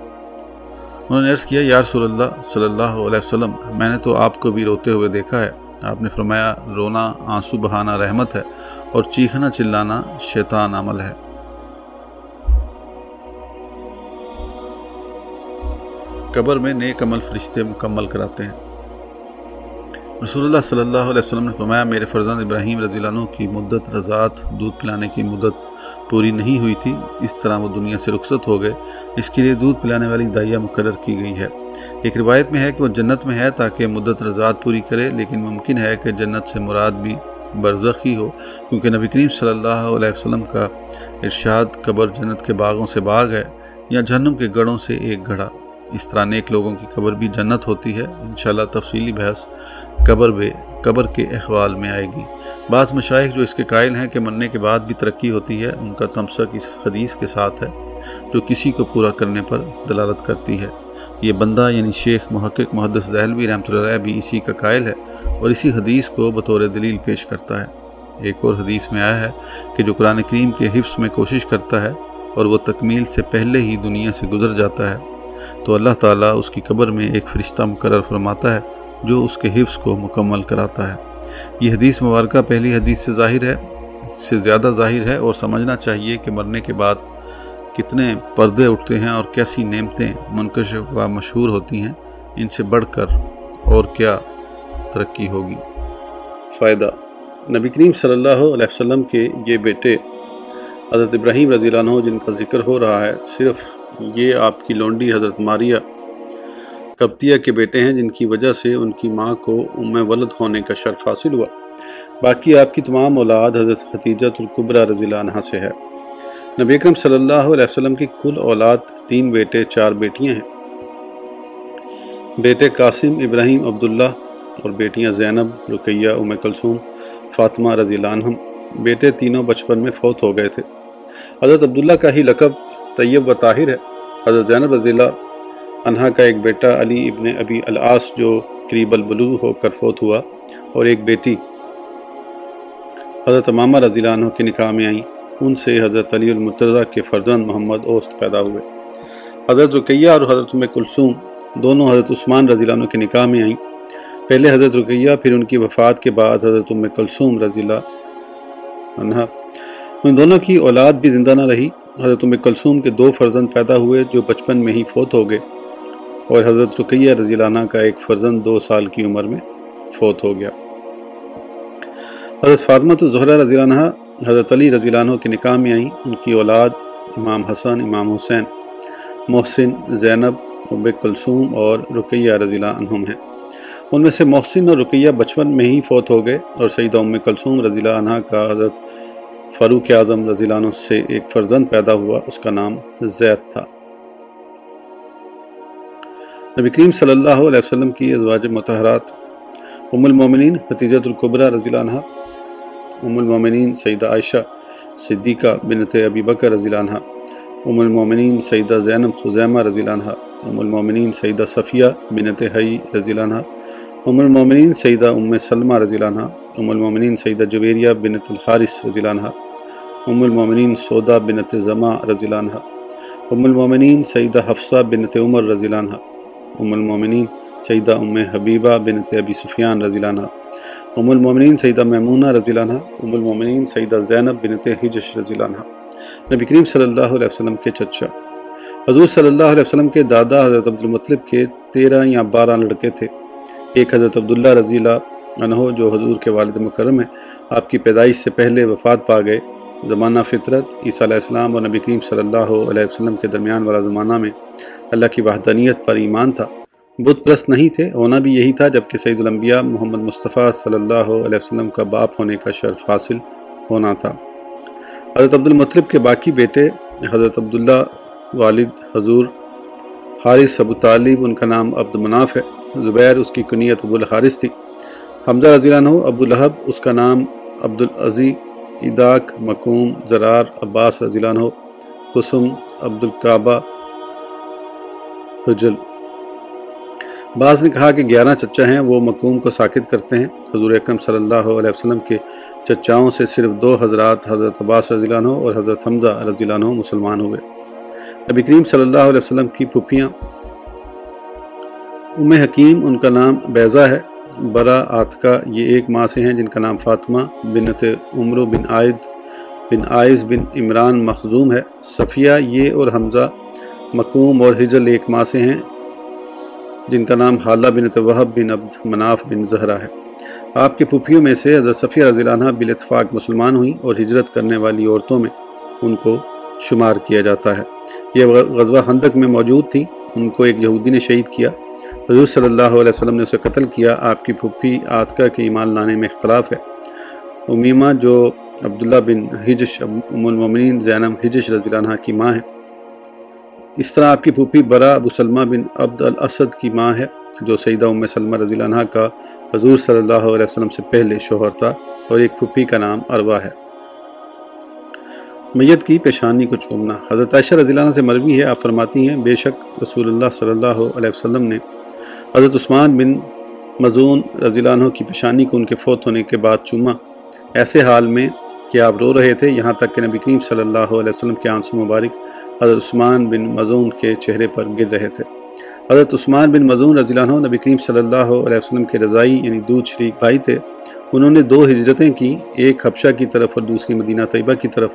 S1: انہوں نے عرض کیا، یا رسول اللہ صلی اللہ علیہ وسلم، میں نے تو آپ کو بھی روتے ہوئے دیکھا ہے۔ آپ نے فرمایا، رونا آنسو بہانا رحمت ہے اور چیخنا چلانا شیطان عمل ہے۔ قبر میں نیک عمل فرشتے مکمل کراتے ہیں۔ رسول اللہ صلی اللہ علیہ وسلم نے فرمایا، میرے فرزند ابراہیم رضی اللہ عنہ کی مدت رضات دودھ پلانے کی مدت پوری نہیں ہوئی تھی۔ اس طرح وہ دنیا سے رخصت ہو گئے۔ اس کے لیے دودھ پلانے والی دائیا مقرر کی گئی ہے۔ ایک روایت میں ہے کہ وہ جنت میں ہے تاکہ مدت رضات پوری کرے، لیکن ممکن ہے کہ جنت سے مراد بھی برزخی ہو، کیونکہ نبی کریم صلی اللہ علیہ وسلم کا ارشاد قبر جنت کے باغوں سے باغ ہے یا جہنم کے گڑوں سے ایک گھڑا اس طرح نیک لوگوں کی قبر بھی جنت ہوتی ہے۔ انشاءاللہ تفصیلی بحث قبر بے، قبر کے احوال میں آئے گی۔ بعض مشائق جو اس کے قائل ہیں کہ مرنے کے بعد بھی ترقی ہوتی ہے، ان کا تمسک اس حدیث کے ساتھ ہے، جو کسی کو پورا کرنے پر دلالت کرتی ہے۔ یہ بندہ یعنی شیخ محقق محدث دہلوی رحمۃ اللہ بھی اسی کا قائل ہے اور اسی حدیث کو بطور دلیل پیش کرتا ہے۔ ایک اور حدیث میں آیا ہے کہ جو قرآن کریم کے حفظ میں کوشش کرتا ہے اور وہ تکمیل سے پہلے ہی دنیا سے گزر جاتا ہے، تو اللہ تعالیٰ اس کی قبر میں ایک فرشتہ مقرر فرماتا ہے جو اس کے حفظ کو مکمل کراتا ہے۔ یہ حدیث مبارکہ پہلی حدیث سے ظاہر ہے سے زیادہ ظاہر ہے اور سمجھنا چاہیے کہ مرنے کے بعد کتنے پردے اٹھتے ہیں اور کیسی نعمتیں منکشف و مشہور ہوتی ہیں۔ ان سے بڑھ کر اور کیا ترقی ہوگی۔ فائدہ۔ نبی کریم صلی اللہ علیہ وسلم کے یہ بیٹے حضرت ابراہیم رضی اللہ عنہ جن کا ذکر ہو رہا ہے، صرف یہ آپ کی لونڈی حضرت ماریہ کبتیہ کے بیٹے ہیں جن کی وجہ سے ان کی ماں کو ام ولد ہونے کا شرف حاصل ہوا۔ باقی آپ کی تمام اولاد حضرت حتیجت القبرہ رضی اللہ عنہ سے ہے۔ نبی اکرم صلی اللہ علیہ وسلم کی کل اولاد تین بیٹے، چار بیٹیاں ہیں۔ بیٹے قاسم، ابراہیم، عبداللہ اور بیٹیاں زینب، رقیہ، ام کلثوم، فاطمہ رضی اللہ عنہم۔ بیٹے تینوں بچپن میں فوت ہو گئے تھے۔ حضرت عبداللہ کا ہی لقب طیب و طاہر ہے۔ حضرت زینب رضی اللہ عنہ کا ایک بیٹا علی ابن ابی العاص جو قریب البلو ہو کر فوت ہوا اور ایک بیٹی حضرت امامہ رضی اللہ عنہ کے نکاح میں آئیں، ان سے حضرت علی المترضہ کے فرزند محمد اوست پیدا ہوئے۔ حضرت رقیہ اور حضرت ام کلثوم دونوں حضرت عثمان رضی اللہ عنہ کے نکاح میں آئیں۔ پہلے حضرت رقیہ، پھر ان کی وفات کے بعد حضرت ام کلثوم رضی اللہ عنہ ان دونوں کی اولاد بھی زندہ نہ رہی۔ حضرت ام کلثوم کے دو فرزند پیدا ہوئے جو بچپن میں ہی فوت ہو گئے۔ اور حضرت رقیہ رضی اللہ عنہ کا ایک فرزند دو سال کی عمر میں فوت ہو گیا۔ حضرت فاطمہ زہرہ رضی اللہ عنہ، حضرت علی رضی اللہ عنہ کے نکاح میں آئیں۔ ان کی اولاد امام حسن، امام حسین، محسن، زینب اب کلثوم اور رقیہ رضی اللہ عنہم ہیں۔ ان میں سے محسن اور رقیہ بچپن میں ہی فوت ہو گئے اور سیدہ ام کلثوم رضی اللہ عنہ کا حضرت فاروق اعظم رضی اللہ عنہ سے ایک فرزند پیدا ہوا، اس کا نام زید تھا۔ نبی کریم صلی اللہ علیہ وسلم کی ازواج متحرات ام المومنین حتیجت القبرہ رضی اللہ عنہ ام المومنین سیدہ عائشہ صدیقہ بنت ابی بکر رضی اللہ عنہ ام المومنین سیدہ زینب خزیمہ رضی اللہ عنہ ام المومنین سیدہ صفیہ بنت حی رضی اللہ عنہ ام المومنین سیدہ ام سلمہ رضی اللہ عنہ ام المومنین سیدہ جویریہ بنت الحارث رضی اللہ عنہ ام المومنین سودا بنت زما رضی اللہ عنہ ام المومنین سیدہ حفصہ بنت عمر رضی اللہ عنہ ام المومنین سیدہ ام حبیبہ بنت ابی سفیان رضی اللہ عنہ۔ ام المومنین سیدہ میمونہ رضی اللہ عنہ۔ ام المومنین سیدہ زینب بنت حجش رضی اللہ عنہ۔ نبی کریم صلی اللہ علیہ وسلم کے چچا۔ حضور صلی اللہ علیہ وسلم کے دادا حضرت عبد المطلب کے تیرہ یا بارہ لڑکے تھے۔ ایک حضرت عبداللہ رضی اللہ عنہ جو حضور کے والد مکرم ہیں، آپ کی پیدائش سے پہلے وفات پا گئے۔ زمانہ فطرت، عیسیٰ علیہ السلام اور نبی کریم صلی اللہ علیہ وسلم کے درمیان والا زمانہ میں اللہ کی وحدانیت پر ایمان تھا۔ بت پرست نہیں تھے، ہونا بھی یہی تھا، جبکہ سعید الانبیاء محمد مصطفیٰ صلی اللہ علیہ وسلم کا باپ ہونے کا شرف حاصل ہونا تھا۔ حضرت عبد المطلب کے باقی بیٹے، حضرت عبداللہ والد حضور حارث ابو طالب، ان کا نام عبد مناف ہے۔ زبیر اس کی کنیت ابو الحارث تھی۔ حمزہ رضی اللہ عنہ ابو لہب، اس کا نام عبد العزی اداک مکوم زرار عباس رضی اللہ عنہ، قسم عبد القعبہ حجل۔ بعض نے کہا کہ گیارہ چچا ہیں، وہ مکوم کو ساکت کرتے ہیں۔ حضور اکرم صلی اللہ علیہ وسلم کے چچاؤں سے صرف دو حضرات حضرت عباس رضی اللہ عنہ اور حضرت حمزہ رضی اللہ عنہ مسلمان ہوئے۔ نبی کریم صلی اللہ علیہ وسلم کی پھوپھیاں۔ ام حکیم، ان کا نام بیضہ ہے۔ برا آتکا، یہ ایک ماں سے ہیں جن کا نام فاطمہ بنت عمر بن عائد بن آئز بن عمران مخزوم ہے۔ صفیہ یہ اور حمزہ مکوم اور حجل ایک ماں سے ہیں جن کا نام حالہ بنت وحب بن عبد مناف بن زہرہ ہے۔ آپ کے پھوپھیوں میں سے حضرت صفیہ رضی اللہ عنہ بالاتفاق مسلمان ہوئیں اور ہجرت کرنے والی عورتوں میں ان کو شمار کیا جاتا ہے۔ یہ غزوہ خندق میں موجود تھی ان کو ایک یہودی نے شہید کیا۔ حضور صلی اللہ علیہ وسلم نے اسے قتل کیا۔ آپ کی پھپھی آتکا کے ایمان لانے میں اختلاف ہے۔ امیمہ جو عبداللہ بن حجش ام المومنین زینم حجش رضی اللہ عنہ کی ماں ہے۔ اس طرح آپ کی پھوپھی برا ابو سلمہ بن عبد الاسد کی ماں ہے، جو سیدہ ام سلمہ رضی اللہ عنہ کا حضور صلی اللہ علیہ وسلم سے پہلے شوہر تھا اور ایک پھوپھی کا نام اروا ہے۔ میت کی پیشانی کو چومنا حضرت عائشہ رضی اللہ عنہ سے مروی ہے، آپ فرماتی ہیں، بے شک رسول اللہ صلی اللہ علیہ وسلم نے حضرت عثمان بن مزون رضی اللہ عنہ کی پیشانی کو ان کے فوت ہونے کے بعد چوما۔ ایسے حال میں کہ آپ رو رہے تھے، یہاں تک کہ نبی کریم صلی اللہ علیہ وسلم کے آنسو مبارک حضرت عثمان بن مزون کے چہرے پر گر رہے تھے۔ حضرت عثمان بن مزون رضی اللہ عنہ نبی کریم صلی اللہ علیہ وسلم کے رضائی یعنی دودھ شریک بھائی تھے۔ انہوں نے دو ہجرتیں کی، ایک حبشہ کی طرف اور دوسری مدینہ طیبہ کی طرف۔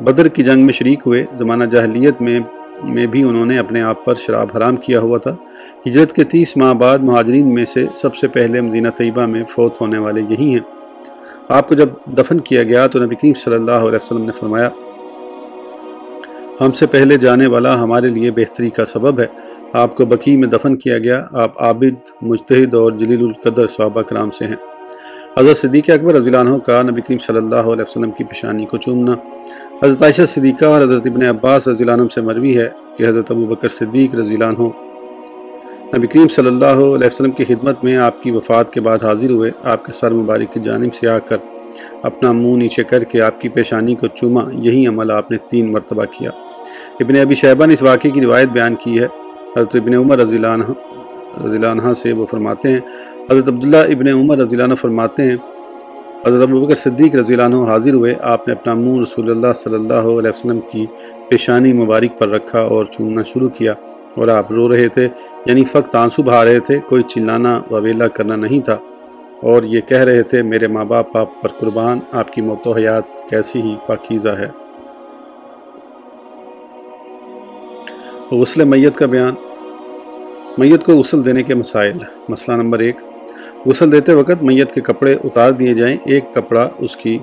S1: بدر کی جنگ میں شریک ہوئے۔ زمانہ جاہلیت میں میں بھی انہوں نے اپنے آپ پر شراب حرام کیا ہوا تھا۔ ہجرت کے تیس ماہ بعد مہاجرین میں سے سب سے پہلے مدینہ طیبہ میں فوت ہونے والے یہی ہیں۔ آپ کو جب دفن کیا گیا تو نبی کریم صلی اللہ علیہ وسلم نے فرمایا، ہم سے پہلے جانے والا ہمارے لیے بہتری کا سبب ہے۔ آپ کو بکی میں دفن کیا گیا۔ آپ عابد، مجتہد اور جلیل القدر صحابہ کرام سے ہیں۔ حضرت صدیقہ اکبر رضی اللہ عنہ کا نبی کریم صلی اللہ علیہ وسلم کی پیشانی کو چومنا حضرت عائشہ صدیقہ اور حضرت ابن عباس رضی اللہ عنہ سے مروی ہے کہ حضرت ابو بکر صدیق رضی اللہ عنہ نبی کریم صلی اللہ علیہ وسلم کی خدمت میں آپ کی وفات کے بعد حاضر ہوئے۔ آپ کے سر مبارک کی جانب سے آ کر اپنا منہ نیچے کر کے آپ کی پیشانی کو چوما۔ یہی عمل آپ نے تین مرتبہ کیا۔ ابن ابی شہبہ نے اس واقعے کی روایت بیان کی ہے۔ حضرت ابن عمر رضی اللہ عنہ رضی اللہ عنہ سے وہ فرماتے ہیں۔ حضرت عبداللہ ابن عمر رضی اللہ عنہ فرماتے ہیں حضرت ابو بکر صدیق رضی اللہ عنہ حاضر ہوئے۔ آپ نے اپنا منہ رسول اللہ صلی اللہ علیہ وسلم کی پیشانی مبارک پر رکھا اور چومنا شروع کیا اور آپ رو رہے تھے یعنی فقط آنسو بہا رہے تھے، کوئی چلانا وویلا کرنا نہیں تھا۔ اور یہ کہہ رہے تھے، میرے ماں باپ، آپ پر قربان، آپ کی موت و حیات کیسی ہی پاکیزہ ہے۔ غسل میت کا بیان۔ میت کو غسل دینے کے مسائل۔ مسئلہ نمبر ایک۔ غسل دیتے وقت میت کے کپڑے اتار دیے جائیں۔ ایک کپڑا اس کی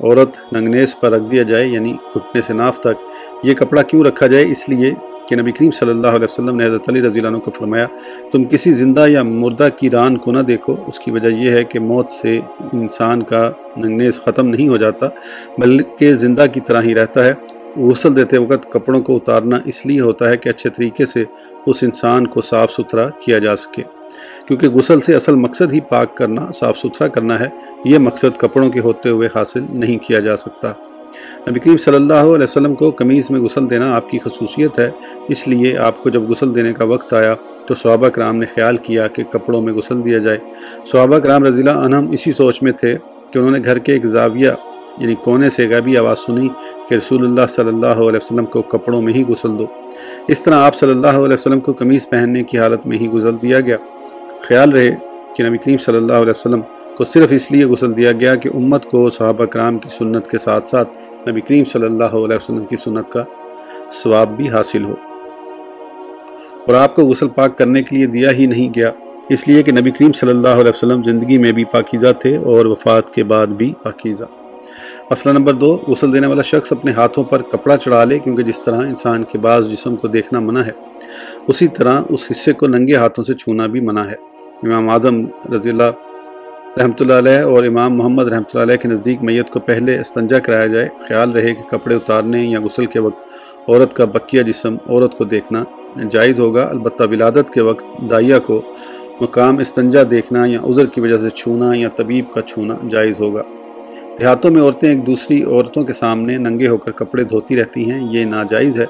S1: عورت ننگنیس پر رکھ دیا جائے یعنی گھٹنے سے ناف تک۔ یہ کپڑا کیوں رکھا جائے؟ اس لیے کہ نبی کریم صلی اللہ علیہ وسلم نے حضرت علی رضی اللہ عنہ کو فرمایا، تم کسی زندہ یا مردہ کی ران کو نہ دیکھو۔ اس کی وجہ یہ ہے کہ موت سے انسان کا ننگنیس ختم نہیں ہو جاتا، بلکہ زندہ کی طرح ہی رہتا ہے۔ غسل دیتے وقت کپڑوں کو اتارنا اس لیے ہوتا ہے کہ اچھے طریقے سے اس انسان کو صاف ستھرا کیا جا سکے۔ کیونکہ غسل سے اصل مقصد ہی پاک کرنا، صاف ستھرا کرنا ہے، یہ مقصد کپڑوں کے ہوتے ہوئے حاصل نہیں کیا جا سکتا۔ نبی کریم صلی اللہ علیہ وسلم کو قمیض میں غسل دینا آپ کی خصوصیت ہے، اس لیے آپ کو جب غسل دینے کا وقت آیا تو صحابہ کرام نے خیال کیا کہ کپڑوں میں غسل دیا جائے۔ صحابہ کرام رضی اللہ عنہم اسی سوچ میں تھے کہ انہوں نے گھر کے ایک زاویہ یعنی کونے سے غیبی آواز سنی کہ رسول اللہ صلی اللہ علیہ وسلم کو کپڑوں میں ہی غسل دو۔ اس طرح آپ صلی اللہ علیہ وسلم کو قمیض پہننے کی حالت میں ہی غسل دیا گیا۔ خیال رہے کہ نبی کریم صلی اللہ علیہ وسلم کو صرف اس لیے غسل دیا گیا کہ امت کو صحابہ کرام کی سنت کے ساتھ ساتھ نبی کریم صلی اللہ علیہ وسلم کی سنت کا ثواب بھی حاصل ہو۔ اور آپ کو غسل پاک کرنے کے لیے دیا ہی نہیں گیا، اس لیے کہ نبی کریم صلی اللہ علیہ وسلم زندگی میں بھی پاکیزہ تھے اور وفات کے بعد بھی پاکیزہ۔ مسئلہ نمبر دو، غسل دینے والا شخص اپنے ہاتھوں پر کپڑا چڑھا لے کیونکہ جس طرح انسان کے بعض جسم کو دیکھنا منع ہے، اسی طرح اس حصے کو ننگے ہاتھوں سے چھونا بھی منع ہے۔ امام اعظم رضی اللہ رحمۃ اللہ علیہ اور امام محمد رحمۃ اللہ علیہ کے نزدیک میت کو پہلے استنجا کرایا جائے، خیال رہے کہ کپڑے اتارنے یا غسل کے وقت عورت کا بکیا جسم عورت کو دیکھنا جائز ہوگا۔ البتہ ولادت کے وقت دائیا کو مقام استنجا دیکھنا یا عذر کی وجہ سے چھونا یا طبیب کا چھونا جائز ہوگا۔ دیہاتوں میں عورتیں ایک دوسری عورتوں کے سامنے ننگے ہو کر کپڑے دھوتی رہتی ہیں، یہ ناجائز ہے۔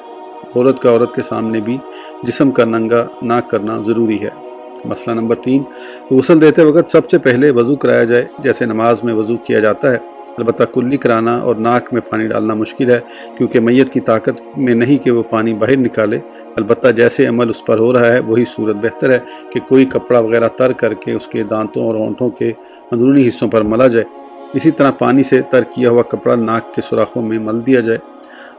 S1: عورت کا عورت کے سامنے بھی جسم کا ننگا نہ کرنا ضروری ہے۔ مسئلہ نمبر تین، غسل دیتے وقت سب سے پہلے وضو کرایا جائے، جیسے نماز میں وضو کیا جاتا ہے۔ البتہ کلی کرانا اور ناک میں پانی ڈالنا مشکل ہے، کیونکہ میت کی طاقت میں نہیں کہ وہ پانی باہر نکالے۔ البتہ جیسے عمل اس پر ہو رہا ہے، وہی صورت بہتر ہے کہ کوئی کپڑا وغیرہ تر کر کے اس کے دانتوں اور اونٹوں کے اندرونی حصوں پر ملا جائے۔ اسی طرح پانی سے تر کیا ہوا کپڑا ناک کے سوراخوں میں مل دیا جائے۔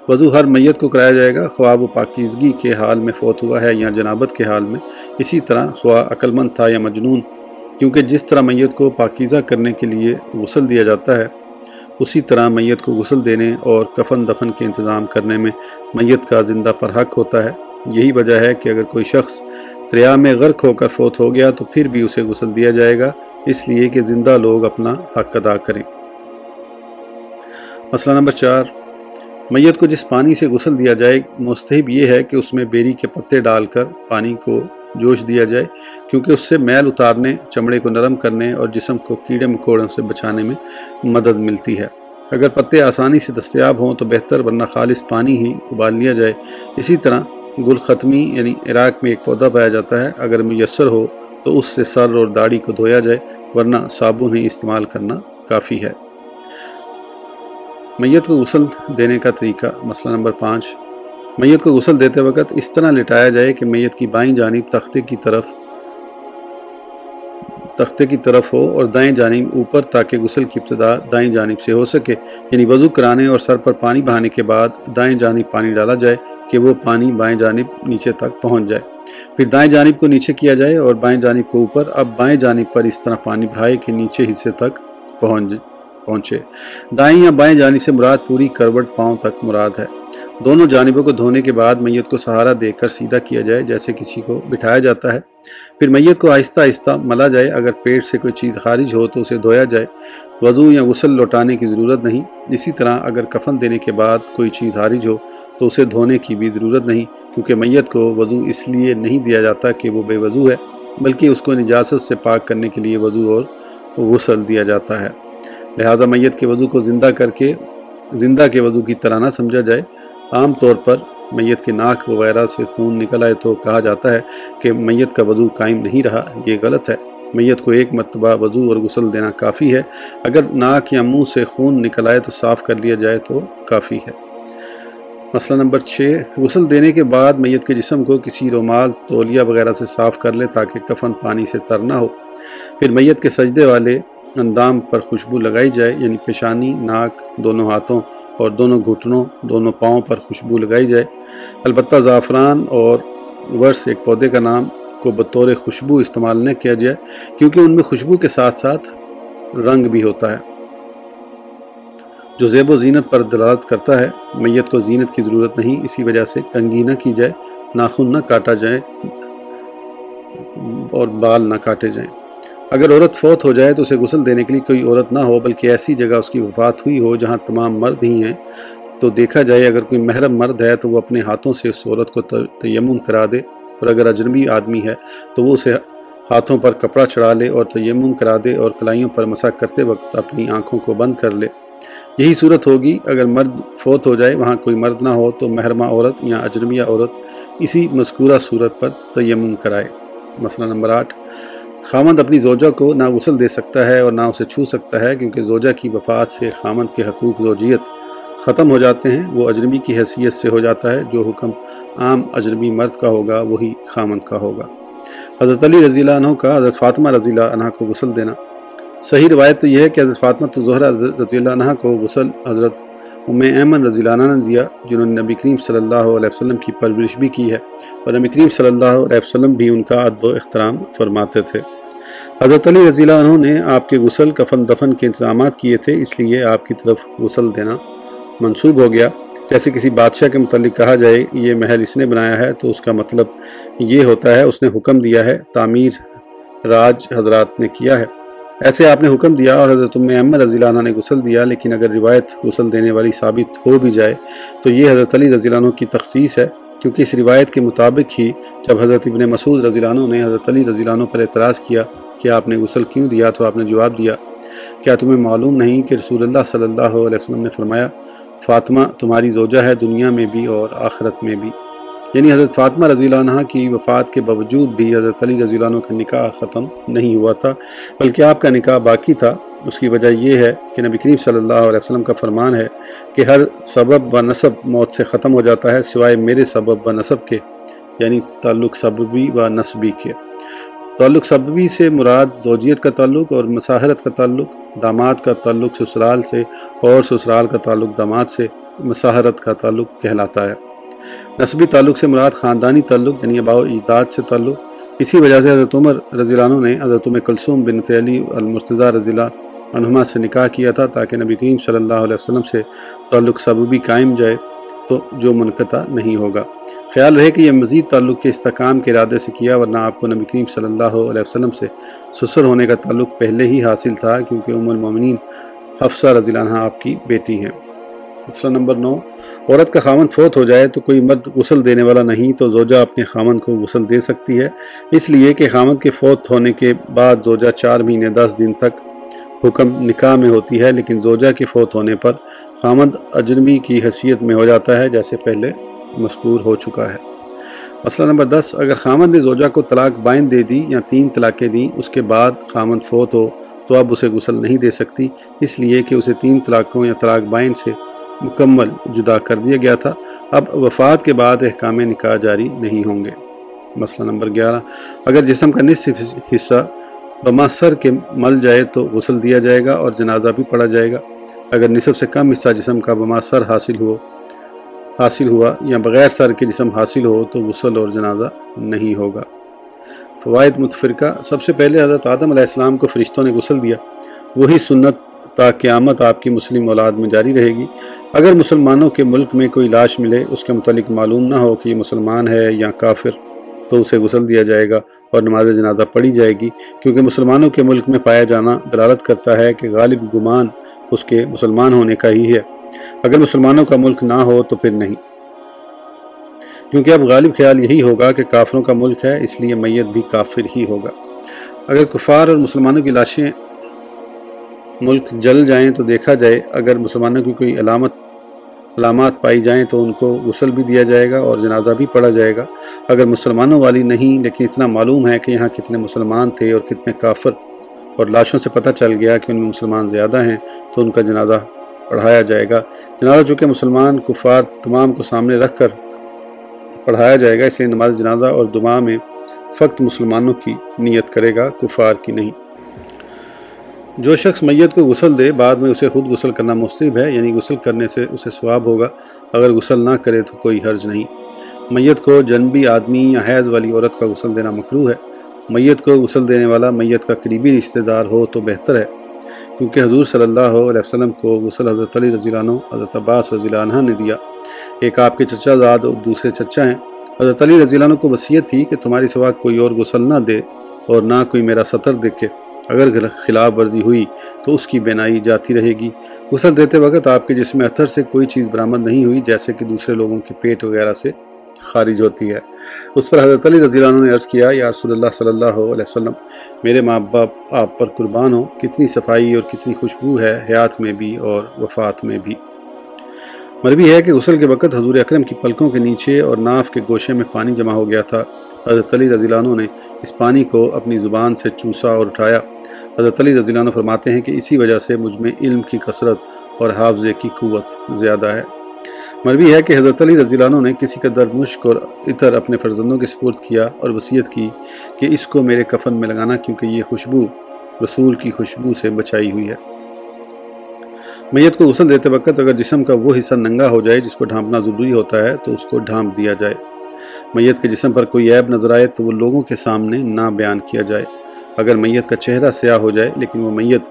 S1: وضو ہر میت کو کرایا جائے گا۔ خواہ و پاکیزگی کے حال میں فوت ہوا ہے یا جنابت کے حال میں، اسی طرح خواہ عقلمند تھا یا مجنون، کیونکہ جس طرح میت کو پاکیزہ کرنے کے لیے غسل دیا جاتا ہے، اسی طرح میت کو غسل دینے اور کفن دفن کے انتظام کرنے میں میت کا زندہ پر حق ہوتا ہے۔ یہی وجہ ہے کہ اگر کوئی شخص دریا میں غرق ہو کر فوت ہو گیا تو پھر بھی اسے غسل دیا جائے گا، اس لیے کہ زندہ لوگ اپنا حق ادا کریں۔ مسئلہ نمبر چار میت کو جس پانی سے غسل دیا جائے، مستحب یہ ہے کہ اس میں بیری کے پتے ڈال کر پانی کو جوش دیا جائے، کیونکہ اس سے میل اتارنے، چمڑے کو نرم کرنے اور جسم کو کیڑے مکوڑوں سے بچانے میں مدد ملتی ہے۔ اگر پتے آسانی سے دستیاب ہوں تو بہتر، ورنہ خالص پانی ہی ابال لیا جائے۔ اسی طرح گل ختمی یعنی عراق میں ایک پودا پایا جاتا ہے۔ اگر میسر ہو تو اس سے سر اور داڑھی کو دھویا جائے، ورنہ صابن ہی استعمال کرنا کافی ہے۔ میت کو غسل دینے کا طریقہ، مسئلہ نمبر پانچ، میت کو غسل دیتے وقت اس طرح لٹایا جائے کہ میت کی بائیں جانب تختے کی طرف، تختے کی طرف ہو اور دائیں جانب اوپر تاکہ غسل کی ابتدا دائیں جانب سے ہو سکے۔ یعنی وضو کرانے اور سر پر پانی بہانے کے بعد دائیں جانب پانی ڈالا جائے کہ وہ پانی بائیں جانب نیچے تک پہنچ جائے۔ پھر دائیں جانب کو نیچے کیا جائے اور بائیں جانب کو اوپر، اب بائیں جانب پر اس طرح پانی بہائے کہ نیچے حصے تک پہنچ پہنچے۔ دائیں یا بائیں جانب سے مراد پوری کروٹ پاؤں تک مراد ہے۔ دونوں جانبوں کو دھونے کے بعد میت کو سہارا دے کر سیدھا کیا جائے، جیسے کسی کو بٹھایا جاتا ہے۔ پھر میت کو آہستہ آہستہ ملا جائے۔ اگر پیٹ سے کوئی چیز خارج ہو تو اسے دھویا جائے۔ وضو یا غسل لوٹانے کی ضرورت نہیں۔ اسی طرح اگر کفن دینے کے بعد کوئی چیز خارج ہو تو اسے دھونے کی بھی ضرورت نہیں، کیونکہ میت کو وضو اس لیے نہیں دیا جاتا کہ وہ بے وضو ہے، بلکہ اس کو نجاست سے پاک کرنے کے لیے وضو اور غسل دیا جاتا ہے۔ لہٰذا میت کے وضو کو زندہ کر کے زندہ کے وضو کی طرح نہ سمجھا جائے۔ عام طور پر میت کے ناک وغیرہ سے خون نکل آئے تو کہا جاتا ہے کہ میت کا وضو قائم نہیں رہا، یہ غلط ہے۔ میت کو ایک مرتبہ وضو اور غسل دینا کافی ہے۔ اگر ناک یا منہ سے خون نکل آئے تو صاف کر لیا جائے تو کافی ہے۔ مسئلہ نمبر چھ، غسل دینے کے بعد میت کے جسم کو کسی رومال تولیہ وغیرہ سے صاف کر لے تاکہ کفن پانی سے تر نہ ہو۔ پھر میت کے سجدے والے اندام پر خوشبو لگائی جائے یعنی پیشانی، ناک، دونوں ہاتھوں اور دونوں گھٹنوں، دونوں پاؤں پر خوشبو لگائی جائے۔ البتہ زعفران اور ورس، ایک پودے کا نام، کو بطور خوشبو استعمال نہ کیا جائے، کیونکہ ان میں خوشبو کے ساتھ ساتھ رنگ بھی ہوتا ہے۔ جو زیب و زینت پر دلالت کرتا ہے، میت کو زینت کی ضرورت نہیں، اسی وجہ سے کنگھی نہ کی جائے، ناخن نہ کاٹا جائے اور بال نہ کاٹے جائیں۔ اگر عورت فوت ہو جائے تو اسے غسل دینے کے لیے کوئی عورت نہ ہو، بلکہ ایسی جگہ اس کی وفات ہوئی ہو جہاں تمام مرد ہی ہیں۔ تو دیکھا جائے، اگر کوئی محرم مرد ہے تو وہ اپنے ہاتھوں سے اس عورت کو تیمم کرا دے۔ اور اگر اجنبی آدمی ہے تو وہ اسے ہاتھوں پر کپڑا چڑھا لے اور تیمم کرا دے اور کلائیوں پر مسا کرتے وقت اپنی آنکھوں کو بند کر لے۔ یہی صورت ہوگی۔ اگر مرد فوت ہو جائے، وہاں کوئی مرد نہ ہو تو محرمہ عورت یا اجنبیہ عورت اسی مذکورہ صورت پر تیمم کرائے۔ مسئلہ نمبر آٹھ۔ خامند اپنی زوجہ کو نہ غسل دے سکتا ہے اور نہ اسے چھو سکتا ہے، کیونکہ زوجہ کی وفات سے خامند کے حقوق زوجیت ختم ہو جاتے ہیں۔ وہ اجنبی کی حیثیت سے ہو جاتا ہے، جو حکم عام اجنبی مرد کا ہوگا، وہی خامند کا ہوگا۔ حضرت علی رضی اللہ عنہ کا، حضرت فاطمہ رضی اللہ عنہ کو غسل دینا۔ صحیح روایت تو یہ ہے کہ حضرت فاطمہ تو زہرہ رضی اللہ عنہ کو غسل حضرت ام ایمن رضی اللہ عنہ نے دیا، جنہوں نے نبی کریم صلی اللہ علیہ وسلم کی پرورش بھی کی ہے اور نبی کریم صلی اللہ علیہ وسلم بھی ان کا ادب و احترام فرماتے تھے۔ حضرت علی رضی اللہ عنہ نے آپ کے غسل کفن دفن کے انتظامات کیے تھے، اس لیے آپ کی طرف غسل دینا منسوب ہو گیا۔ جیسے کسی بادشاہ کے متعلق کہا جائے، یہ محل اس نے بنایا ہے، تو اس کا مطلب یہ ہوتا ہے، اس نے حکم دیا ہے، تعمیر راج حضرات نے کیا ہے۔ ایسے آپ نے حکم دیا اور حضرت ام احمد رضی اللہ عنہ نے غسل دیا، لیکن اگر روایت غسل دینے والی ثابت ہو بھی جائے تو یہ حضرت علی رضی اللہ عنہ کی تخصیص ہے، کیونکہ اس روایت کے مطابق ہی جب حضرت ابن مسعود رضی اللہ عنہ نے حضرت علی رضی اللہ عنہ پر اعتراض کیا کہ آپ نے غسل کیوں دیا تو آپ نے جواب دیا، کیا تمہیں معلوم نہیں کہ رسول اللہ صلی اللہ علیہ وسلم نے فرمایا، فاطمہ تمہاری زوجہ ہے دنیا میں بھی اور آخرت میں بھی۔ یعنی حضرت فاطمہ رضی اللہ عنہ کی وفات کے باوجود بھی حضرت علی رضی اللہ عنہ کا نکاح ختم نہیں ہوا تھا، بلکہ آپ کا نکاح باقی تھا۔ اس کی وجہ یہ ہے کہ نبی کریم صلی اللہ علیہ وسلم کا فرمان ہے کہ ہر سبب و نصب موت سے ختم ہو جاتا ہے سوائے میرے سبب و نصب کے یعنی تعلق سببی و نصبی کے۔ تعلق سببی سے مراد زوجیت کا تعلق اور مساحرت کا تعلق، داماد کا تعلق سسرال سے اور سسرال کا تعلق داماد سے، مساحرت کا تعلق کہلاتا ہے۔ نسبی تعلق سے مراد خاندانی تعلق یعنی اباؤ اجداد سے تعلق۔ اسی وجہ سے حضرت عمر رضی اللہ عنہ نے حضرت عمر کلثوم بن علی المرتضیٰ رضی اللہ عنہما سے نکاح کیا تھا تاکہ نبی کریم صلی اللہ علیہ وسلم سے تعلق سببی قائم جائے تو جو منقطع نہیں ہوگا۔ خیال رہے کہ یہ مزید تعلق کے استحکام کے ارادے سے کیا، ورنہ آپ کو نبی کریم صلی اللہ علیہ وسلم سے سسر ہونے کا تعلق پہلے ہی حاصل تھا، کیونکہ ام المومنین حفصہ رضی اللہ عنہ آپ کی بیٹی ہیں۔ مسئلہ نمبر نو، عورت کا خامن فوت ہو جائے تو کوئی مرد غسل دینے والا نہیں تو زوجہ اپنے خامن کو غسل دے سکتی ہے۔ اس لیے کہ خامن کے فوت ہونے کے بعد زوجہ چار مہینے، دس دن تک حکم نکاح میں ہوتی ہے، لیکن زوجہ کے فوت ہونے پر خامد اجنبی کی حیثیت میں ہو جاتا ہے، جیسے پہلے مذکور ہو چکا ہے۔ مسئلہ نمبر دس، اگر خامد نے زوجہ کو طلاق بائن دے دی یا تین طلاقیں دیں، اس کے بعد خامد فوت ہو تو اب اسے غسل نہیں دے سکتی۔ اس لیے کہ اسے تین طلاقوں یا طلاق بائن سے مکمل جدا کر دیا گیا تھا۔ اب وفات کے بعد احکام نکاح جاری نہیں ہوں گے۔ مسئلہ نمبر گیارہ۔ اگر جسم کا نصف حصہ بما سر کے مل جائے تو غسل دیا جائے گا اور جنازہ بھی پڑھا جائے گا۔ اگر نصف سے کم حصہ جسم کا بما سر حاصل ہو، حاصل ہوا یا بغیر سر کے جسم حاصل ہو تو غسل اور جنازہ نہیں ہوگا۔ فوائد متفرقہ۔ سب سے پہلے حضرت آدم علیہ السلام کو فرشتوں نے غسل دیا۔ وہی سنت تا قیامت آپ کی مسلم اولاد میں جاری رہے گی۔ اگر مسلمانوں کے ملک میں کوئی لاش ملے، اس کے متعلق معلوم نہ ہو کہ یہ مسلمان ہے یا کافر، تو اسے غسل دیا جائے گا اور نماز جنازہ پڑھی جائے گی۔ کیونکہ مسلمانوں کے ملک میں پایا جانا دلالت کرتا ہے کہ غالب گمان اس کے مسلمان ہونے کا ہی ہے۔ اگر مسلمانوں کا ملک نہ ہو تو پھر نہیں۔ کیونکہ اب غالب خیال یہی ہوگا کہ کافروں کا ملک ہے، اس لیے میت بھی کافر ہی ہوگا۔ اگر کفار اور مسلمانوں کی لاشیں ملک جل جائیں تو دیکھا جائے۔ اگر مسلمانوں کی کوئی علامت علامات پائی جائیں تو ان کو غسل بھی دیا جائے گا اور جنازہ بھی پڑھا جائے گا۔ اگر مسلمانوں والی نہیں، لیکن اتنا معلوم ہے کہ یہاں کتنے مسلمان تھے اور کتنے کافر، اور لاشوں سے پتہ چل گیا کہ ان میں مسلمان زیادہ ہیں، تو ان کا جنازہ پڑھایا جائے گا۔ جنازہ چونکہ مسلمان کفار تمام کو سامنے رکھ کر پڑھایا جائے گا، اس لیے نماز جنازہ اور دماغ میں فقط مسلمانوں کی نیت کرے گا، کفار کی نہیں۔ جو شخص میت کو غسل دے بعد میں اسے خود غسل کرنا مستب ہے یعنی غسل کرنے سے اسے ثواب ہوگا۔ اگر غسل نہ کرے تو کوئی حرج نہیں۔ میت کو جنبی آدمی یا حیض والی عورت کا غسل دینا مکرو ہے۔ میت کو غسل دینے والا میت کا قریبی رشتہ دار ہو تو بہتر ہے۔ کیونکہ حضور صلی اللہ علیہ وسلم کو غسل حضرت علی رضی اللہ عنہ، حضرت عباس رضی اللہ عنہ نے دیا۔ ایک آپ کے چچا زاد اور دوسرے چچا ہیں۔ حضرت علی رضی اللہ عنہ کو وصیت تھی کہ تمہاری سوا کوئی اور غسل نہ دے اور نہ کوئی میرا سطر دیکھے۔ اگر خلاف ورزی ہوئی تو اس کی بینائی جاتی رہے گی۔ غسل دیتے وقت آپ کے جسم اتھر سے کوئی چیز برآمد نہیں ہوئی، جیسے کہ دوسرے لوگوں کے پیٹ وغیرہ سے خارج ہوتی ہے۔ اس پر حضرت علی رضی اللہ عنہ نے عرض کیا، یا رسول اللہ صلی اللہ علیہ وسلم، میرے ماں باپ آپ پر قربان ہو کتنی صفائی اور کتنی خوشبو ہے حیات میں بھی اور وفات میں بھی۔ مروی ہے کہ غسل کے وقت حضور اکرم کی پلکوں کے نیچے اور ناف کے گوشے میں پانی جمع ہو گیا تھا۔ حضرت علی رضی اللہ عنہ نے اس پانی کو اپنی زبان سے چوسا اور اٹھایا۔ حضرت علی رضی اللہ عنہ فرماتے ہیں کہ اسی وجہ سے مجھ میں علم کی کثرت اور حافظے کی قوت زیادہ ہے۔ مروی ہے کہ حضرت علی رضی اللہ عنہ نے کسی کا در مشک اور عطر اپنے فرزندوں کے سپورت کیا اور وصیت کی کہ اس کو میرے کفن میں لگانا کیونکہ یہ خوشبو رسول کی خوشبو سے بچائی ہوئی ہے۔ میت کو غسل دیتے وقت اگر جسم کا وہ حصہ ننگا ہو جائے جس کو ڈھانپنا ضروری ہوتا ہے تو اس کو ڈھانپ دیا جائے۔ میت کے جسم پر کوئی عیب نظر آئے تو وہ لوگوں کے سامنے نہ بیان کیا جائے۔ اگر میت کا چہرہ سیاہ ہو جائے، لیکن وہ میت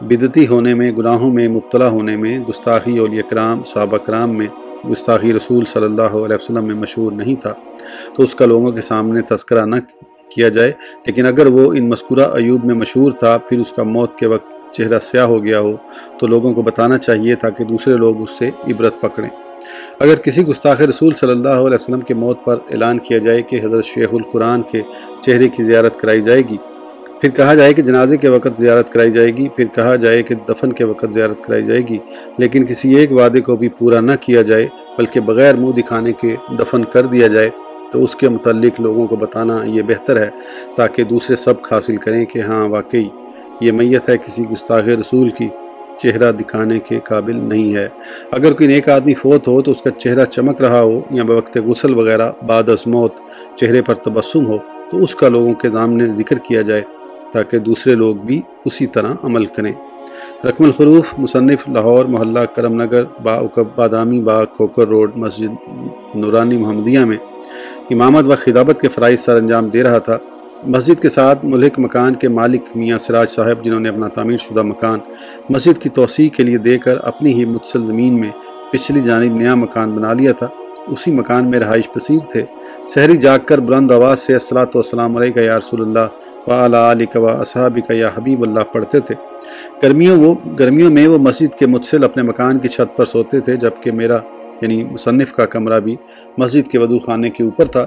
S1: بدتی ہونے میں، گناہوں میں مبتلا ہونے میں، گستاخی اولیاء کرام، صحابہ کرام میں، گستاخی رسول صلی اللہ علیہ وسلم میں مشہور نہیں تھا، تو اس کا لوگوں کے سامنے تذکرہ نہ کیا جائے۔ لیکن اگر وہ ان مذکورہ ایوب میں مشہور تھا، پھر اس کا موت کے وقت چہرہ سیاہ ہو گیا ہو، تو لوگوں کو بتانا چاہیے تاکہ دوسرے لوگ اس سے عبرت پکڑیں۔ اگر کسی گستاخ رسول صلی اللہ علیہ وسلم کے موت پر اعلان کیا جائے کہ حضرت شیخ القرآن کے چہرے کی زیارت کرائی جائے گی، پھر کہا جائے کہ جنازے کے وقت زیارت کرائی جائے گی، پھر کہا جائے کہ دفن کے وقت زیارت کرائی جائے گی، لیکن کسی ایک وعدے کو بھی پورا نہ کیا جائے، بلکہ بغیر منہ دکھانے کے دفن کر دیا جائے، تو اس کے متعلق لوگوں کو بتانا یہ بہتر ہے، تاکہ دوسرے سب حاصل کریں کہ ہاں واقعی یہ میت ہے کسی گستاخ رسول کی۔ چہرہ دکھانے کے قابل نہیں ہے۔ اگر کوئی نیک آدمی فوت ہو تو اس کا چہرہ چمک رہا ہو یا بوقت غسل وغیرہ بعد از موت چہرے پر تبسم ہو تو اس کا لوگوں کے سامنے ذکر کیا جائے تاکہ دوسرے لوگ بھی اسی طرح عمل کریں۔ رقم الخروف، مصنف، لاہور، محلہ، کرم نگر، با اکب بادامی باغ کھوکر روڈ، مسجد نورانی محمدیہ میں امامت و خدابت کے فرائض سر انجام دے رہا تھا۔ مسجد کے ساتھ ملک مکان کے مالک میاں سراج صاحب جنہوں نے اپنا تعمیر شدہ مکان مسجد کی توسیع کے لیے دے کر اپنی ہی متصل زمین میں پچھلی جانب نیا مکان بنا لیا تھا، اسی مکان میں رہائش پذیر تھے۔ سحری جاگ کر بلند آواز سے السلاۃ والسلام علیہ یا رسول اللہ و علیہ کا و اصحاب کا یا حبیب اللہ پڑھتے تھے۔ گرمیوں وہ گرمیوں میں وہ مسجد کے متصل اپنے مکان کی چھت پر سوتے تھے، جبکہ میرا یعنی مصنف کا کمرہ بھی مسجد کے وضو خانے کے اوپر تھا۔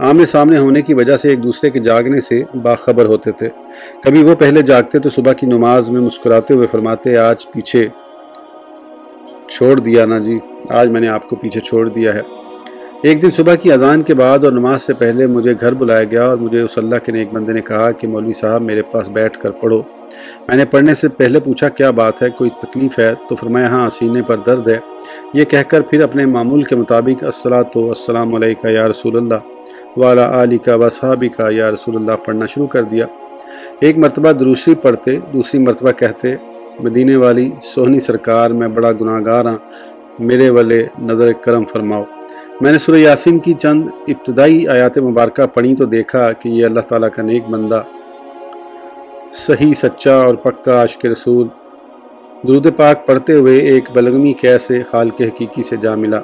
S1: آمنے سامنے ہونے کی وجہ سے ایک دوسرے کے جاگنے سے باخبر ہوتے تھے۔ کبھی وہ پہلے جاگتے تو صبح کی نماز میں مسکراتے ہوئے فرماتے، آج پیچھے چھوڑ دیا نا جی آج میں نے آپ کو پیچھے چھوڑ دیا ہے۔ ایک دن صبح کی اذان کے بعد اور نماز سے پہلے مجھے گھر بلایا گیا اور مجھے اس اللہ کے نیک بندے نے کہا کہ مولوی صاحب، میرے پاس بیٹھ کر پڑھو۔ میں نے پڑھنے سے پہلے پوچھا، کیا بات ہے؟ کوئی تکلیف ہے؟ تو فرمایا ہاں سینے پر درد ہے۔ یہ کہہ کر پھر اپنے معمول کے مطابق السلاۃ و السلام علیکہ یا رسول اللہ والا علی کا وصحابی کا یا رسول اللہ، پڑھنا شروع کر دیا۔ ایک مرتبہ دروسری پڑھتے، دوسری مرتبہ کہتے، مدینے والی سوہنی سرکار، میں بڑا گناہ گار ہاں میرے والے نظر کرم فرماؤ۔ میں نے سورہ یاسین کی چند ابتدائی آیات مبارکہ پڑھی تو دیکھا کہ یہ اللہ تعالیٰ کا نیک بندہ، صحیح، سچا اور پکا عشق رسول۔ درود پاک پڑھتے ہوئے ایک بلغمی کیسے خال کے حقیقی سے جا ملا۔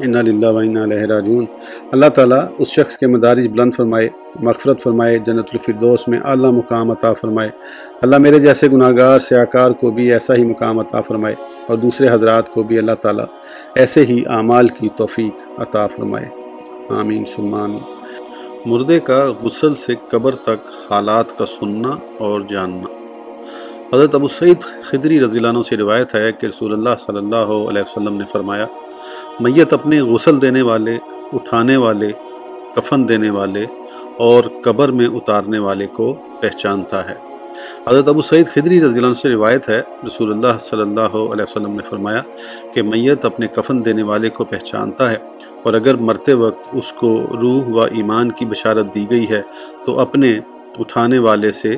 S1: ان علیہ راجون اللہ تعالیٰ اس شخص کے مدارج بلند فرمائے، مغفرت فرمائے، جنت الفردوس میں اعلیٰ مقام عطا فرمائے۔ اللہ میرے جیسے گناہ گار سیاکار کو بھی ایسا ہی مقام عطا فرمائے اور دوسرے حضرات کو بھی اللہ تعالیٰ ایسے ہی اعمال کی توفیق عطا فرمائے۔ آمین آمین۔ مردے کا غسل سے قبر تک حالات کا سننا اور جاننا۔ حضرت ابو سعید خدری رضی اللہ عنہ سے روایت ہے کہ رسول اللہ صلی اللہ علیہ وسلم نے فرمایا میت اپنے غسل دینے والے، اٹھانے والے، کفن دینے والے اور قبر میں اتارنے والے کو پہچانتا ہے۔ حضرت ابو سعید خدری رضی اللہ عنہ سے روایت ہے، رسول اللہ صلی اللہ علیہ وسلم نے فرمایا کہ میت اپنے کفن دینے والے کو پہچانتا ہے اور اگر مرتے وقت اس کو روح و ایمان کی بشارت دی گئی ہے تو اپنے اٹھانے والے سے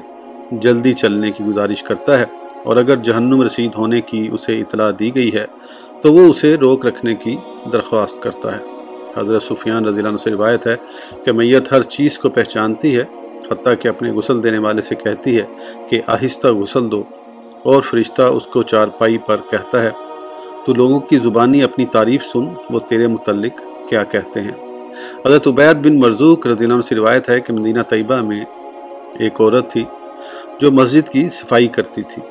S1: جلدی چلنے کی گزارش کرتا ہے اور اگر جہنم رسید ہونے کی اسے اطلاع دی گئی ہے تو وہ اسے روک رکھنے کی درخواست کرتا ہے۔ حضرت سفیان رضی اللہ عنہ سے روایت ہے کہ میت ہر چیز کو پہچانتی ہے، حتیٰ کہ اپنے غسل دینے والے سے کہتی ہے کہ آہستہ غسل دو اور فرشتہ اس کو چارپائی پر کہتا ہے۔ تو لوگوں کی زبانی اپنی تعریف سن، وہ تیرے متعلق کیا کہتے ہیں۔ حضرت عبید بن مرزوق رضی اللہ عنہ سے روایت ہے کہ مدینہ طیبہ میں ایک عورت تھی جو مسجد کی صفائی کرتی تھی۔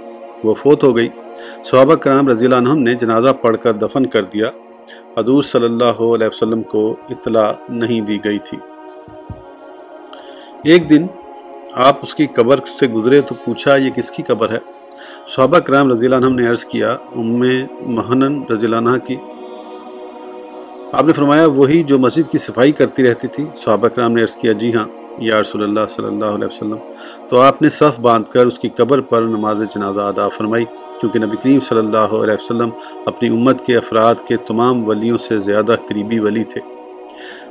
S1: وہ فوت ہو گئی۔ صحابہ کرام رضی اللہ عنہم نے جنازہ پڑھ کر دفن کر دیا۔ حضور صلی اللہ علیہ وسلم کو اطلاع نہیں دی گئی تھی۔ ایک دن آپ اس کی قبر سے گزرے تو پوچھا، یہ کس کی قبر ہے؟ صحابہ کرام رضی اللہ عنہ نے عرض کیا، ام مہنن رضی اللہ عنہ کی۔ آپ نے فرمایا وہی جو مسجد کی صفائی کرتی رہتی تھی، صحابہ کرام نے عرض کیا جی ہاں یا رسول اللہ صلی اللہ علیہ وسلم۔ تو آپ نے صف باندھ کر اس کی قبر پر نماز جنازہ ادا فرمائی، کیونکہ نبی کریم صلی اللہ علیہ وسلم اپنی امت کے افراد کے تمام ولیوں سے زیادہ قریبی ولی تھے۔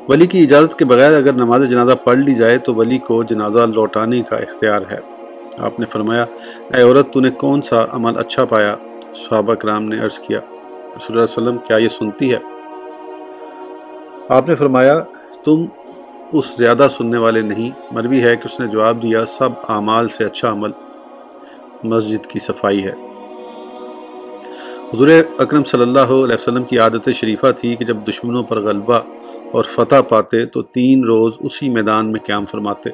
S1: ولی کی اجازت کے بغیر اگر نماز جنازہ پڑھ لی جائے تو ولی کو جنازہ لوٹانے کا اختیار ہے۔ آپ نے فرمایا، اے عورت، تو نے کون سا عمل اچھا پایا؟ صحابہ کرام نے عرض کیا، رسول اللہ علیہ وسلم، کیا یہ سنتی ہے؟ آپ نے فرمایا، تم اس زیادہ سننے والے نہیں، مروی ہے کہ اس نے جواب دیا، سب اعمال سے اچھا عمل، مسجد کی صفائی ہے۔ حضور اکرم صلی اللہ علیہ وسلم کی عادت شریفہ تھی کہ جب دشمنوں پر غلبہ اور فتح پاتے تو تین روز اسی میدان میں قیام فرماتے۔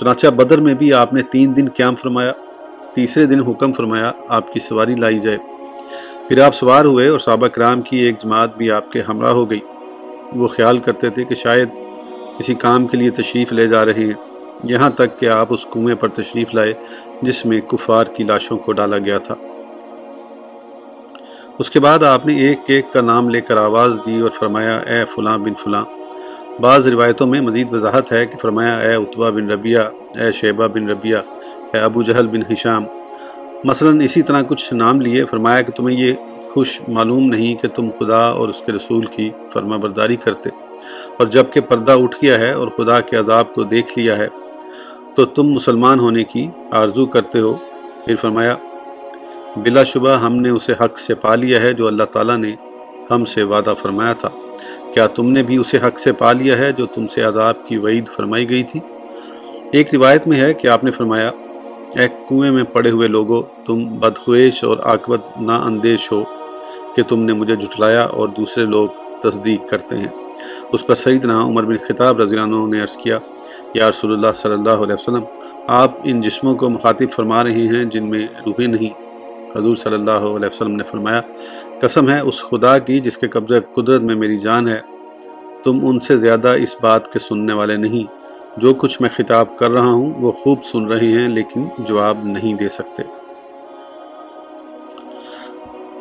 S1: چنانچہ بدر میں بھی آپ نے تین دن قیام فرمایا، تیسرے دن حکم فرمایا، آپ کی سواری لائی جائے۔ پھر آپ سوار ہوئے اور صحابہ کرام کی ایک جماعت بھی آپ کے ہمراہ ہو گئی۔ وہ خیال کرتے تھے کہ شاید کسی کام کے لیے تشریف لے جا رہے ہیں۔ یہاں تک کہ آپ اس کنویں پر تشریف لائے جس میں کفار کی لاشوں کو ڈالا گیا تھا۔ اس کے بعد آپ نے ایک ایک کا نام لے کر آواز دی اور فرمایا، اے فلاں بن فلاں، بعض روایتوں میں مزید وضاحت ہے کہ فرمایا، اے اتبا بن ربیہ اے شیبہ بن ربیہ اے ابو جہل بن حشام مثلا اسی طرح کچھ نام لیے فرمایا کہ تمہیں یہ خوش معلوم نہیں کہ تم خدا اور اس کے رسول کی فرما برداری کرتے اور جبکہ پردہ اٹھ گیا ہے اور خدا کے عذاب کو دیکھ لیا ہے، تو تم مسلمان ہونے کی آرزو کرتے ہو۔ پھر فرمایا، بلا شبہ ہم نے اسے حق سے پا لیا ہے جو اللہ تعالیٰ نے ہم سے وعدہ فرمایا تھا۔ کیا تم نے بھی اسے حق سے پا لیا ہے جو تم سے عذاب کی وعید فرمائی گئی تھی؟ ایک روایت میں ہے کہ آپ نے فرمایا ایک کنویں میں پڑے ہوئے لوگوں تم بدخویش اور آکبت نا اندیش ہو۔ کہ تم نے مجھے جھٹلایا اور دوسرے لوگ تصدیق کرتے ہیں۔ اس پر سیدنا عمر بن خطاب رضی اللہ عنہ نے عرض کیا، یا رسول اللہ صلی اللہ علیہ وسلم، آپ ان جسموں کو مخاطب فرما رہے ہیں جن میں روحیں نہیں۔ حضور صلی اللہ علیہ وسلم نے فرمایا، قسم ہے اس خدا کی جس کے قبضہ قدرت میں میری جان ہے۔ تم ان سے زیادہ اس بات کے سننے والے نہیں۔ جو کچھ میں خطاب کر رہا ہوں وہ خوب سن رہے ہیں لیکن جواب نہیں دے سکتے۔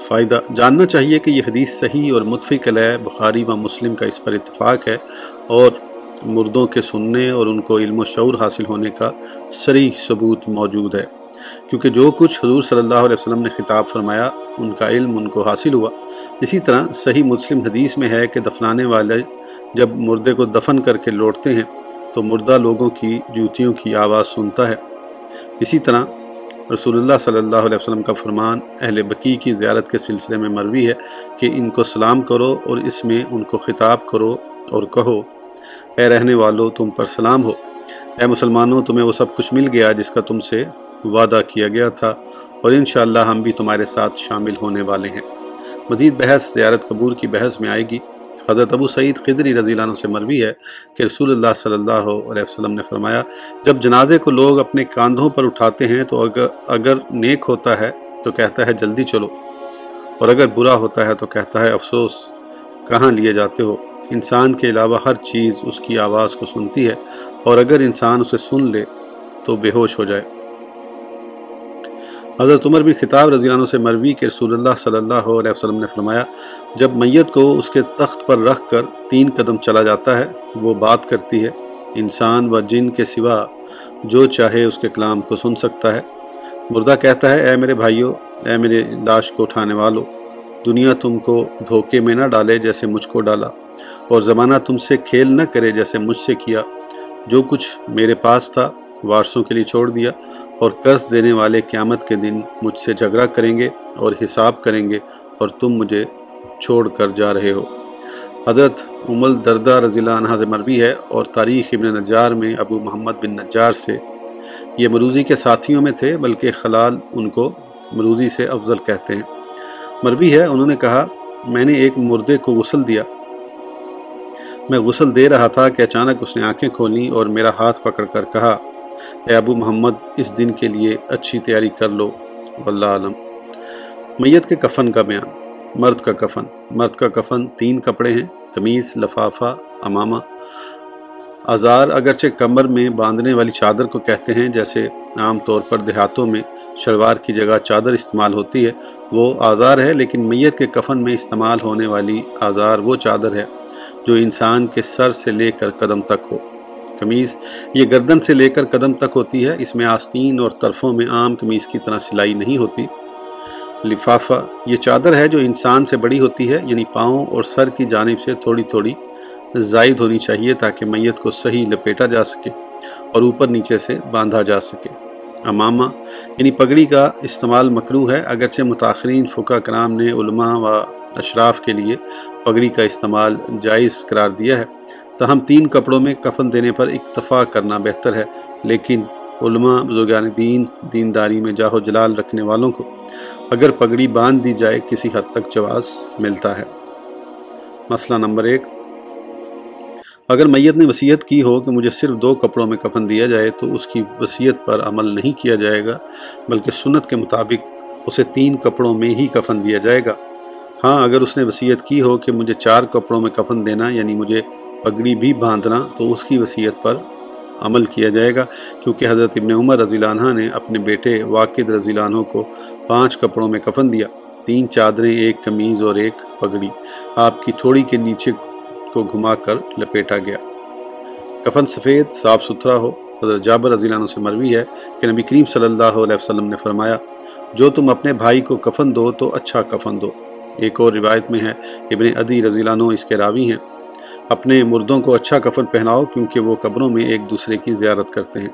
S1: فائدہ۔ جاننا چاہیے کہ یہ حدیث صحیح اور متفق علیہ بخاری و مسلم کا اس پر اتفاق ہے اور مردوں کے سننے اور ان کو علم و شعور حاصل ہونے کا سری ثبوت موجود ہے۔ کیونکہ جو کچھ حضور صلی اللہ علیہ وسلم نے خطاب فرمایا، ان کا علم ان کو حاصل ہوا۔ اسی طرح صحیح مسلم حدیث میں ہے کہ دفنانے والے جب مردے کو دفن کر کے لوٹتے ہیں، تو مردہ لوگوں کی جوتیوں کی آواز سنتا ہے۔ اسی طرح رسول اللہ صلی اللہ علیہ وسلم کا فرمان اہل بقی کی زیارت کے سلسلے میں مروی ہے کہ ان کو سلام کرو اور اس میں ان کو خطاب کرو اور کہو، اے رہنے والو، تم پر سلام ہو۔ اے مسلمانوں، تمہیں وہ سب کچھ مل گیا جس کا تم سے وعدہ کیا گیا تھا اور انشاءاللہ ہم بھی تمہارے ساتھ شامل ہونے والے ہیں۔ مزید بحث، زیارت قبور کی بحث میں آئے گی۔ حضرت ابو سعید خدری رضی اللہ عنہ سے مروی ہے کہ رسول اللہ صلی اللہ علیہ وسلم نے فرمایا، جب جنازے کو لوگ اپنے کاندھوں پر اٹھاتے ہیں تو اگر اگر نیک ہوتا ہے تو کہتا ہے، جلدی چلو۔ اور اگر برا ہوتا ہے تو کہتا ہے، افسوس، کہاں لیے جاتے ہو؟ انسان کے علاوہ ہر چیز اس کی آواز کو سنتی ہے، اور اگر انسان اسے سن لے تو بے ہوش ہو جائے۔ حضرت عمر بن خطاب رضی اللہ عنہ سے مروی کے رسول اللہ صلی اللہ علیہ وسلم نے فرمایا، جب میت کو اس کے تخت پر رکھ کر تین قدم چلا جاتا ہے، وہ بات کرتی ہے، انسان و جن کے سوا جو چاہے اس کے کلام کو سن سکتا ہے۔ مردہ کہتا ہے، اے میرے بھائیوں اے میرے لاش کو اٹھانے والو، دنیا تم کو دھوکے میں نہ ڈالے جیسے مجھ کو ڈالا، اور زمانہ تم سے کھیل نہ کرے جیسے مجھ سے کیا۔ جو کچھ میرے پاس تھا، وارثوں کے لیے چھوڑ دیا اور قرض دینے والے قیامت کے دن مجھ سے جھگڑا کریں گے اور حساب کریں گے اور تم مجھے چھوڑ کر جا رہے ہو۔ حضرت امل دردہ رضی اللہ عنہ سے مروی ہے اور تاریخ ابن نجار میں ابو محمد بن نجار سے۔ یہ مروزی کے ساتھیوں میں تھے، بلکہ خلال ان کو مروزی سے افضل کہتے ہیں۔ مروی ہے، انہوں نے کہا، میں نے ایک مردے کو غسل دیا۔ میں غسل دے رہا تھا کہ اچانک اس نے آنکھیں کھولیں اور میرا ہاتھ پکڑ کر کہا اے ابو محمد، اس دن کے لیے اچھی تیاری کر لو، واللہ عالم۔ میت کے کفن کا بیان۔ مرد کا کفن۔ مرد کا کفن تین کپڑے ہیں، قمیص، لفافہ، امامہ۔ آزار اگرچہ کمر میں باندھنے والی چادر کو کہتے ہیں، جیسے عام طور پر دیہاتوں میں شلوار کی جگہ چادر استعمال ہوتی ہے، وہ آزار ہے، لیکن میت کے کفن میں استعمال ہونے والی آزار وہ چادر ہے جو انسان کے سر سے لے کر قدم تک ہو۔ قمیض۔ یہ گردن سے لے کر قدم تک ہوتی ہے۔ اس میں آستین اور طرفوں میں عام قمیض کی طرح سلائی نہیں ہوتی۔ لفافہ۔ یہ چادر ہے جو انسان سے بڑی ہوتی ہے یعنی پاؤں اور سر کی جانب سے تھوڑی تھوڑی زائد ہونی چاہیے تاکہ میت کو صحیح لپیٹا جا سکے اور اوپر نیچے سے باندھا جا سکے۔ امامہ۔ یعنی پگڑی کا استعمال مکرو ہے۔ اگرچہ متاثرین فقہ کرام نے علماء و اشراف کے لیے پگڑی کا استعمال جائز قرار دیا ہے تاہم تین کپڑوں میں کفن دینے پر اکتفا کرنا بہتر ہے، لیکن علماء بزرگان دین، دینداری میں جاہو جلال رکھنے والوں کو اگر پگڑی باندھ دی جائے، کسی حد تک جواز ملتا ہے۔ مسئلہ نمبر ایک، اگر میت نے وصیت کی ہو کہ مجھے صرف دو کپڑوں میں کفن دیا جائے، تو اس کی وصیت پر عمل نہیں کیا جائے گا، بلکہ سنت کے مطابق اسے تین کپڑوں میں ہی کفن دیا جائے گا۔ ہاں اگر اس نے وصیت کی ہو کہ مجھے چار کپڑوں میں کفن دینا یعنی مجھے پگڑی بھی باندھنا تو اس کی وصیت پر عمل کیا جائے گا، کیونکہ حضرت ابن عمر رضی اللہ عنہ نے اپنے بیٹے واقد رضی اللہ عنہ کو پانچ کپڑوں میں کفن دیا۔ تین چادریں، ایک قمیض اور ایک پگڑی۔ آپ کی تھوڑی کے نیچے کو گھما کر لپیٹا گیا۔ کفن سفید، صاف ستھرا ہو۔ حضرت جابر رضی اللہ عنہ سے مروی ہے کہ نبی کریم صلی اللہ علیہ وسلم نے فرمایا، جو تم اپنے بھائی کو کفن دو تو اچھا کفن دو۔ ایک اور روایت میں ہے، ابن عدی رضی اللہ عنہ اس کے راوی ہیں۔ اپنے مردوں کو اچھا کفن پہناؤ کیونکہ وہ قبروں میں ایک دوسرے کی زیارت کرتے ہیں۔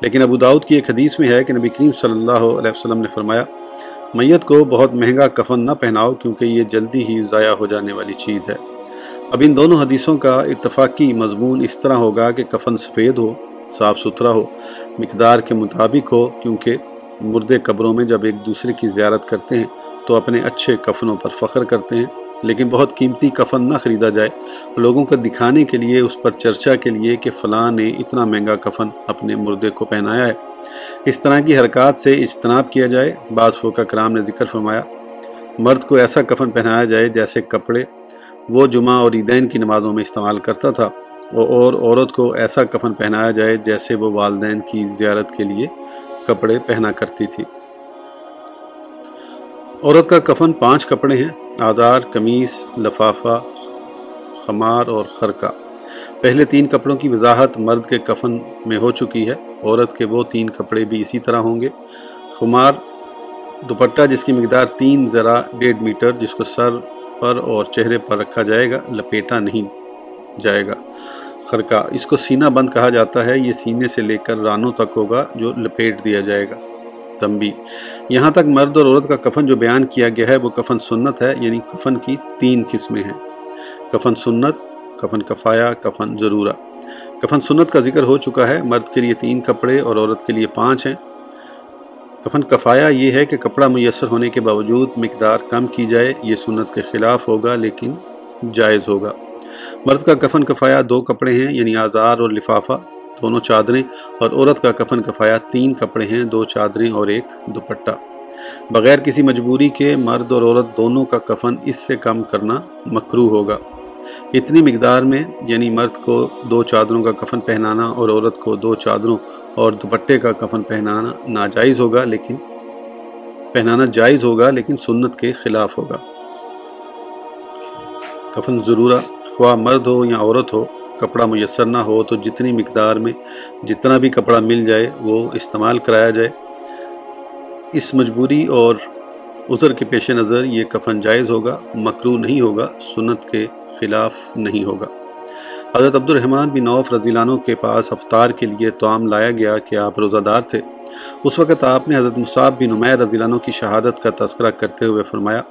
S1: لیکن ابو داود کی ایک حدیث میں ہے کہ نبی کریم صلی اللہ علیہ وسلم نے فرمایا، میت کو بہت مہنگا کفن نہ پہناؤ کیونکہ یہ جلدی ہی ضائع ہو جانے والی چیز ہے۔ اب ان دونوں حدیثوں کا اتفاقی مضمون اس طرح ہوگا کہ کفن سفید ہو، صاف ستھرا ہو، مقدار کے مطابق ہو، کیونکہ مردے قبروں میں جب ایک دوسرے کی زیارت کرتے ہیں تو اپنے اچھے کفنوں پر فخر کرتے ہیں۔ لیکن بہت قیمتی کفن نہ خریدا جائے۔ لوگوں کو دکھانے کے لیے، اس پر چرچا کے لیے کہ فلاں نے اتنا مہنگا کفن اپنے مردے کو پہنایا ہے۔ اس طرح کی حرکات سے اجتناب کیا جائے، بعض فوقہ کرام نے ذکر فرمایا، مرد کو ایسا کفن پہنایا جائے جیسے کپڑے وہ جمعہ اور عیدین کی نمازوں میں استعمال کرتا تھا۔ اور عورت کو ایسا کفن پہنایا جائے جیسے وہ والدین کی زیارت کے لیے کپڑے پہنا کرتی تھی۔ عورت کا کفن پانچ کپڑے ہیں، آزار، قمیص، لفافہ، خمار اور خرقہ۔ پہلے تین کپڑوں کی وضاحت مرد کے کفن میں ہو چکی ہے۔ عورت کے وہ تین کپڑے بھی اسی طرح ہوں گے۔ خمار، دوپٹہ، جس کی مقدار تین ذرا ڈیڑھ میٹر، جس کو سر پر اور چہرے پر رکھا جائے گا، لپیٹا نہیں جائے گا۔ خرقہ، اس کو سینہ بند کہا جاتا ہے۔ یہ سینے سے لے کر رانوں تک ہوگا، جو لپیٹ دیا جائے گا۔ تنبی یہاں تک مرد اور عورت کا کفن جو بیان کیا گیا ہے وہ کفن سنت ہے یعنی کفن کی تین قسمیں ہیں۔ کفن سنت، کفن کفایا کفن ضرورہ۔ کفن سنت کا ذکر ہو چکا ہے، مرد کے لیے تین کپڑے اور عورت کے لیے پانچ ہیں۔ کفن کفایا یہ ہے کہ کپڑا میسر ہونے کے باوجود مقدار کم کی جائے، یہ سنت کے خلاف ہوگا لیکن جائز ہوگا۔ مرد کا کفن کفایا دو کپڑے ہیں یعنی آزار اور لفافہ۔ دونوں چادریں اور عورت کا کفن کفایا تین کپڑے ہیں، دو چادریں اور ایک دوپٹہ۔ بغیر کسی مجبوری کے مرد اور عورت دونوں کا کفن اس سے کم کرنا مکرو ہوگا۔ اتنی مقدار میں یعنی مرد کو دو چادروں کا کفن پہنانا اور عورت کو دو چادروں اور دوپٹے کا کفن پہنانا ناجائز ہوگا، لیکن پہنانا جائز ہوگا، لیکن سنت کے خلاف ہوگا۔ کفن ضرورہ، خواہ مرد ہو یا عورت ہو کپڑا میسر نہ ہو تو جتنی مقدار میں جتنا بھی کپڑا مل جائے وہ استعمال کرایا جائے۔ اس مجبوری اور عذر کے پیش نظر یہ کفن جائز ہوگا، مکرو نہیں ہوگا، سنت کے خلاف نہیں ہوگا۔ حضرت عبد الرحمن بن نوف رضی اللہ عنہ کے پاس افطار کے لیے توام لایا گیا کہ آپ روزہ دار تھے۔ اس وقت آپ نے حضرت مصعب بن عمیر رضی اللہ عنہ کی شہادت کا تذکرہ کرتے ہوئے فرمایا،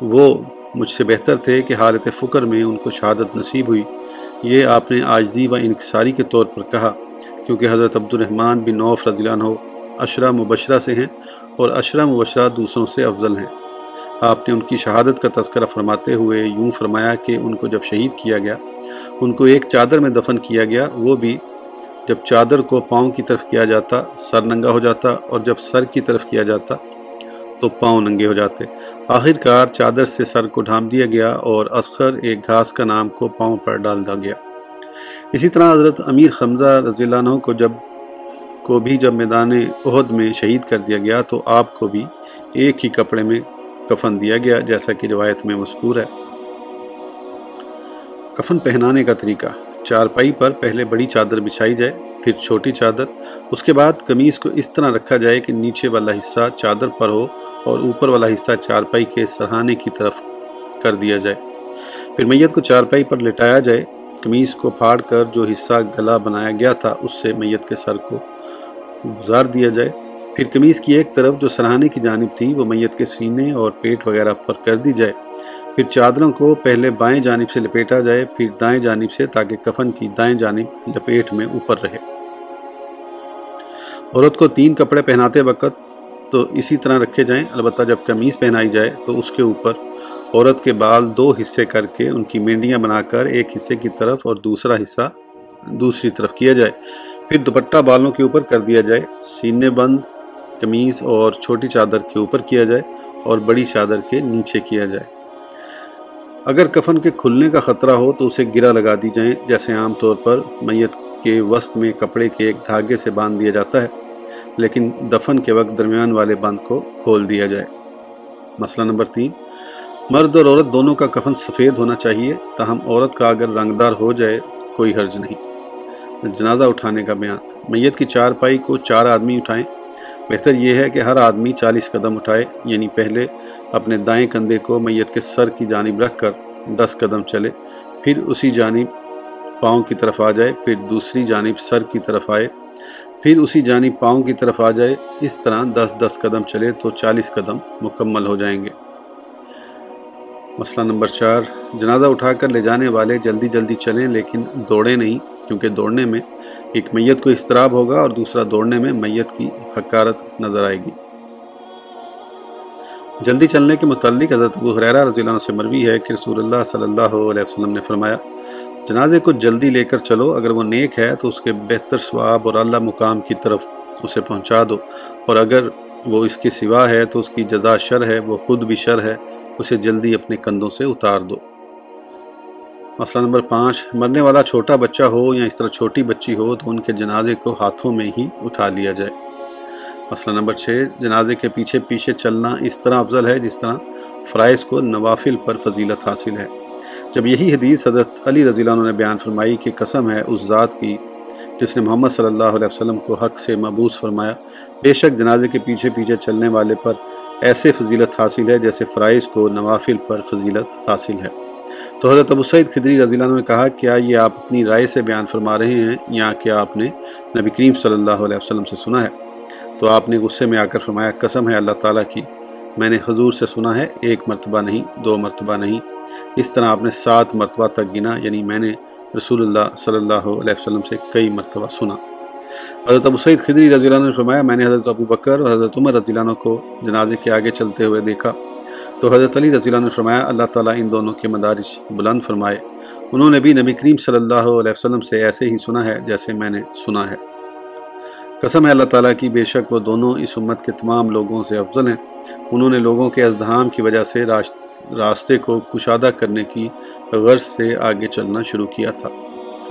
S1: وہ مجھ سے بہتر تھے کہ حالت فکر میں ان کو شہادت نصیب ہوئی۔ یہ آپ نے آجزی و انکساری کے طور پر کہا، کیونکہ حضرت عبد الرحمن بن نوف رضی اللہ عنہ اشرا مبشرہ سے ہیں اور اشرا مبشرہ دوسروں سے افضل ہیں۔ آپ نے ان کی شہادت کا تذکرہ فرماتے ہوئے یوں فرمایا کہ ان کو جب شہید کیا گیا، ان کو ایک چادر میں دفن کیا گیا، وہ بھی جب چادر کو پاؤں کی طرف کیا جاتا سر ننگا ہو جاتا اور جب سر کی طرف کیا جاتا تو پاؤں ننگے ہو جاتے۔ آخر کار چادر سے سر کو ڈھانپ دیا گیا اور اسخر ایک گھاس کا نام کو پاؤں پر ڈال دیا گیا۔ اسی طرح حضرت امیر خمزہ رضی اللہ عنہ کو جب کو بھی جب میدان عہد میں شہید کر دیا گیا تو آپ کو بھی ایک ہی کپڑے میں کفن دیا گیا، جیسا کہ روایت میں مذکور ہے۔ کفن پہنانے کا طریقہ چارپائی پر پہلے بڑی چادر بچھائی جائے پھر چھوٹی چادر، اس کے بعد قمیص کو اس طرح رکھا جائے کہ نیچے والا حصہ چادر پر ہو اور اوپر والا حصہ چارپائی کے سرہانے کی طرف کر دیا جائے۔ پھر میت کو چارپائی پر لٹایا جائے۔ قمیص کو پھاڑ کر جو حصہ گلا بنایا گیا تھا، اس سے میت کے سر کو گزار دیا جائے۔ پھر قمیص کی ایک طرف جو سرہانے کی جانب تھی، وہ میت کے سینے اور پیٹ وغیرہ پر کر دی جائے۔ پھر چادروں کو پہلے بائیں جانب سے لپیٹا جائے، پھر دائیں جانب سے تاکہ کفن کی دائیں جانب لپیٹ میں اوپر رہے۔ عورت کو تین کپڑے پہناتے وقت تو اسی طرح رکھے جائیں۔ البتہ جب قمیض پہنائی جائے تو اس کے اوپر عورت کے بال دو حصے کر کے ان کی مینڈیاں بنا کر ایک حصے کی طرف اور دوسرا حصہ دوسری طرف کیا جائے۔ پھر دوپٹہ بالوں کے اوپر کر دیا جائے۔ سینے بند، قمیض اور چھوٹی چادر کے اوپر کیا جائے اور بڑی چادر کے نیچے کیا جائے۔ اگر کفن کے کھلنے کا خطرہ ہو تو اسے گرا لگا دی جائیں، جیسے عام طور پر میت کے وسط میں کپڑے کے ایک دھاگے سے باندھ دیا جاتا ہے، لیکن دفن کے وقت درمیان والے بند کو کھول دیا جائے۔ مسئلہ نمبر تین، مرد اور عورت دونوں کا کفن سفید ہونا چاہیے، تاہم عورت کا اگر رنگدار ہو جائے کوئی حرج نہیں۔ جنازہ اٹھانے کا بیان، میت کی چار پائی کو چار آدمی اٹھائیں۔ بہتر یہ ہے کہ ہر آدمی چالیس قدم اٹھائے یعنی پہلے اپنے دائیں کندھے کو میت کے سر کی جانب رکھ کر دس قدم چلے، پھر اسی جانب پاؤں کی طرف آ جائے، پھر دوسری جانب سر کی طرف آئے، پھر اسی جانب پاؤں کی طرف آ جائے۔ اس طرح دس دس قدم چلے تو چالیس قدم مکمل ہو جائیں گے۔ مسئلہ نمبر چار، جنازہ اٹھا کر لے جانے والے جلدی جلدی چلیں لیکن دوڑیں نہیں، کیونکہ دوڑنے میں ایک میت کو استراب ہوگا اور دوسرا دوڑنے میں میت کی حکارت نظر آئے گی۔ جلدی چلنے کے متعلق حضرت ابو حریرہ رضی اللہ عنہ سے مروی ہے کہ رسول اللہ صلی اللہ علیہ وسلم نے فرمایا، جنازے کو جلدی لے کر چلو، اگر وہ نیک ہے تو اس کے بہتر ثواب اور اللہ مقام کی طرف اسے پہنچا دو۔ اور اگر وہ اس کے سوا ہے تو اس کی جزا شر ہے، وہ خود بھی شر ہے، اسے جلدی اپنے کندھوں سے اتار دو۔ مسئلہ نمبر پانچ، مرنے والا چھوٹا بچہ ہو یا اس طرح چھوٹی بچی ہو تو ان کے جنازے کو ہاتھوں میں ہی اٹھا لیا جائے۔ مسئلہ نمبر چھ، جنازے کے پیچھے پیچھے چلنا اس طرح افضل ہے جس طرح فرائض کو نوافل پر فضیلت حاصل ہے۔ جب یہی حدیث حضرت علی رضی اللہ عنہ نے بیان فرمائی کہ قسم ہے اس ذات کی جس نے محمد صلی اللہ علیہ وسلم کو حق سے مبوس فرمایا، بے شک جنازے کے پیچھے پیچھے چلنے والے پر ایسے فضیلت حاصل ہے جیسے فرائض کو نوافل پر فضیلت حاصل ہے۔ تو حضرت ابو سعید خدری رضی اللہ عنہ نے کہا، کیا یہ آپ اپنی رائے سے بیان فرما رہے ہیں یا کیا آپ نے نبی کریم صلی اللہ علیہ وسلم سے سنا ہے؟ تو آپ نے غصے میں آ کر فرمایا، قسم ہے اللہ تعالیٰ کی، میں نے حضور سے سنا ہے، ایک مرتبہ نہیں، دو مرتبہ نہیں۔ اس طرح آپ نے سات مرتبہ تک گنا یعنی میں نے رسول اللہ صلی اللہ علیہ وسلم سے کئی مرتبہ سنا۔ حضرت ابو سعید خدری رضی اللہ عنہ نے فرمایا، میں نے حضرت ابو بکر اور حضرت عمر رضی اللہ عنہ کو جنازے کے آگے چلتے ہوئے دیکھا۔ تو حضرت علی رضی اللہ عنہ نے فرمایا، اللہ تعالیٰ ان دونوں کے مدارج بلند فرمائے۔ انہوں نے بھی نبی کریم صلی اللہ علیہ وسلم سے ایسے ہی سنا ہے جیسے میں نے سنا ہے۔ قسم ہے اللہ تعالیٰ کی، بے شک وہ دونوں اس امت کے تمام لوگوں سے افضل ہیں۔ انہوں نے لوگوں کے ازدہام کی وجہ سے راستے کو کشادہ کرنے کی غرض سے آگے چلنا شروع کیا تھا۔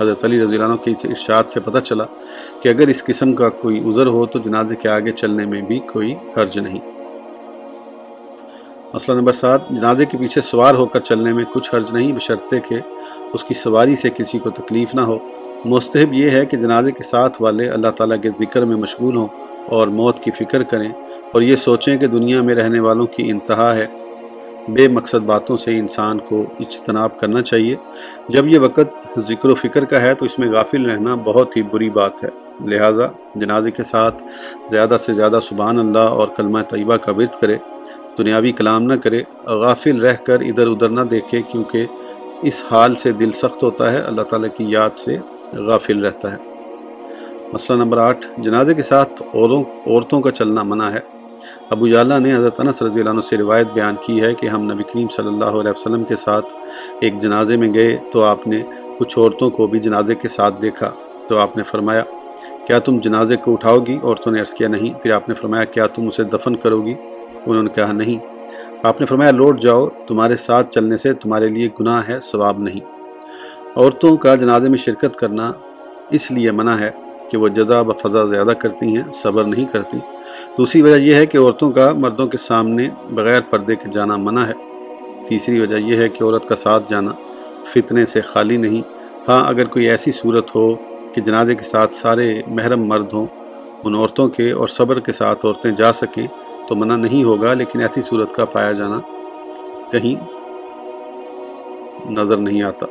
S1: حضرت علی رضی اللہ عنہ کی ارشاد سے پتہ چلا کہ اگر اس قسم کا کوئی عذر ہو تو جنازے کے آگے چلنے میں بھی کوئی حرج نہیں۔ مسئلہ نمبر سات، جنازے کے پیچھے سوار ہو کر چلنے میں کچھ حرج نہیں، بشرطے کہ اس کی سواری سے کسی کو تکلیف نہ ہو۔ مستحب یہ ہے کہ جنازے کے ساتھ والے اللہ تعالیٰ کے ذکر میں مشغول ہوں اور موت کی فکر کریں اور یہ سوچیں کہ دنیا میں رہنے والوں کی انتہا ہے۔ بے مقصد باتوں سے انسان کو اجتناب کرنا چاہیے۔ جب یہ وقت ذکر و فکر کا ہے تو اس میں غافل رہنا بہت ہی بری بات ہے۔ لہٰذا جنازے کے ساتھ زیادہ سے زیادہ سبحان اللہ اور کلمہ طیبہ کا ورد کرے۔ دنیاوی کلام نہ کرے، غافل رہ کر ادھر ادھر نہ دیکھے، کیونکہ اس حال سے دل سخت ہوتا ہے، اللہ تعالیٰ کی یاد سے غافل رہتا ہے۔ مسئلہ نمبر آٹھ، جنازے کے ساتھ عورتوں کا چلنا منع ہے۔ ابو یالہ نے حضرت انس رضی اللہ عنہ سے روایت بیان کی ہے کہ ہم نبی کریم صلی اللہ علیہ وسلم کے ساتھ ایک جنازے میں گئے تو آپ نے کچھ عورتوں کو بھی جنازے کے ساتھ دیکھا۔ تو آپ نے فرمایا، کیا تم جنازے کو اٹھاؤ گی؟ عورتوں نے عرض کیا، نہیں پھر آپ نے فرمایا، کیا تم اسے دفن کرو گی؟ انہوں نے کہا، نہیں، آپ نے فرمایا، لوٹ جاؤ، تمہارے ساتھ چلنے سے تمہارے لیے گناہ ہے، ثواب نہیں۔ عورتوں کا جنازے میں شرکت کرنا اس لیے منع ہے کہ وہ جزا و فضا زیادہ کرتی ہیں، صبر نہیں کرتی۔ دوسری وجہ یہ ہے کہ عورتوں کا مردوں کے سامنے بغیر پردے کے جانا منع ہے۔ تیسری وجہ یہ ہے کہ عورت کا ساتھ جانا فتنے سے خالی نہیں۔ ہاں اگر کوئی ایسی صورت ہو کہ جنازے کے ساتھ سارے محرم مرد ہوں، ان عورتوں کے اور صبر کے ساتھ عورتیں جا سکیں تو منع نہیں ہوگا لیکن ایسی صورت کا پایا جانا کہیں نظر نہیں آتا۔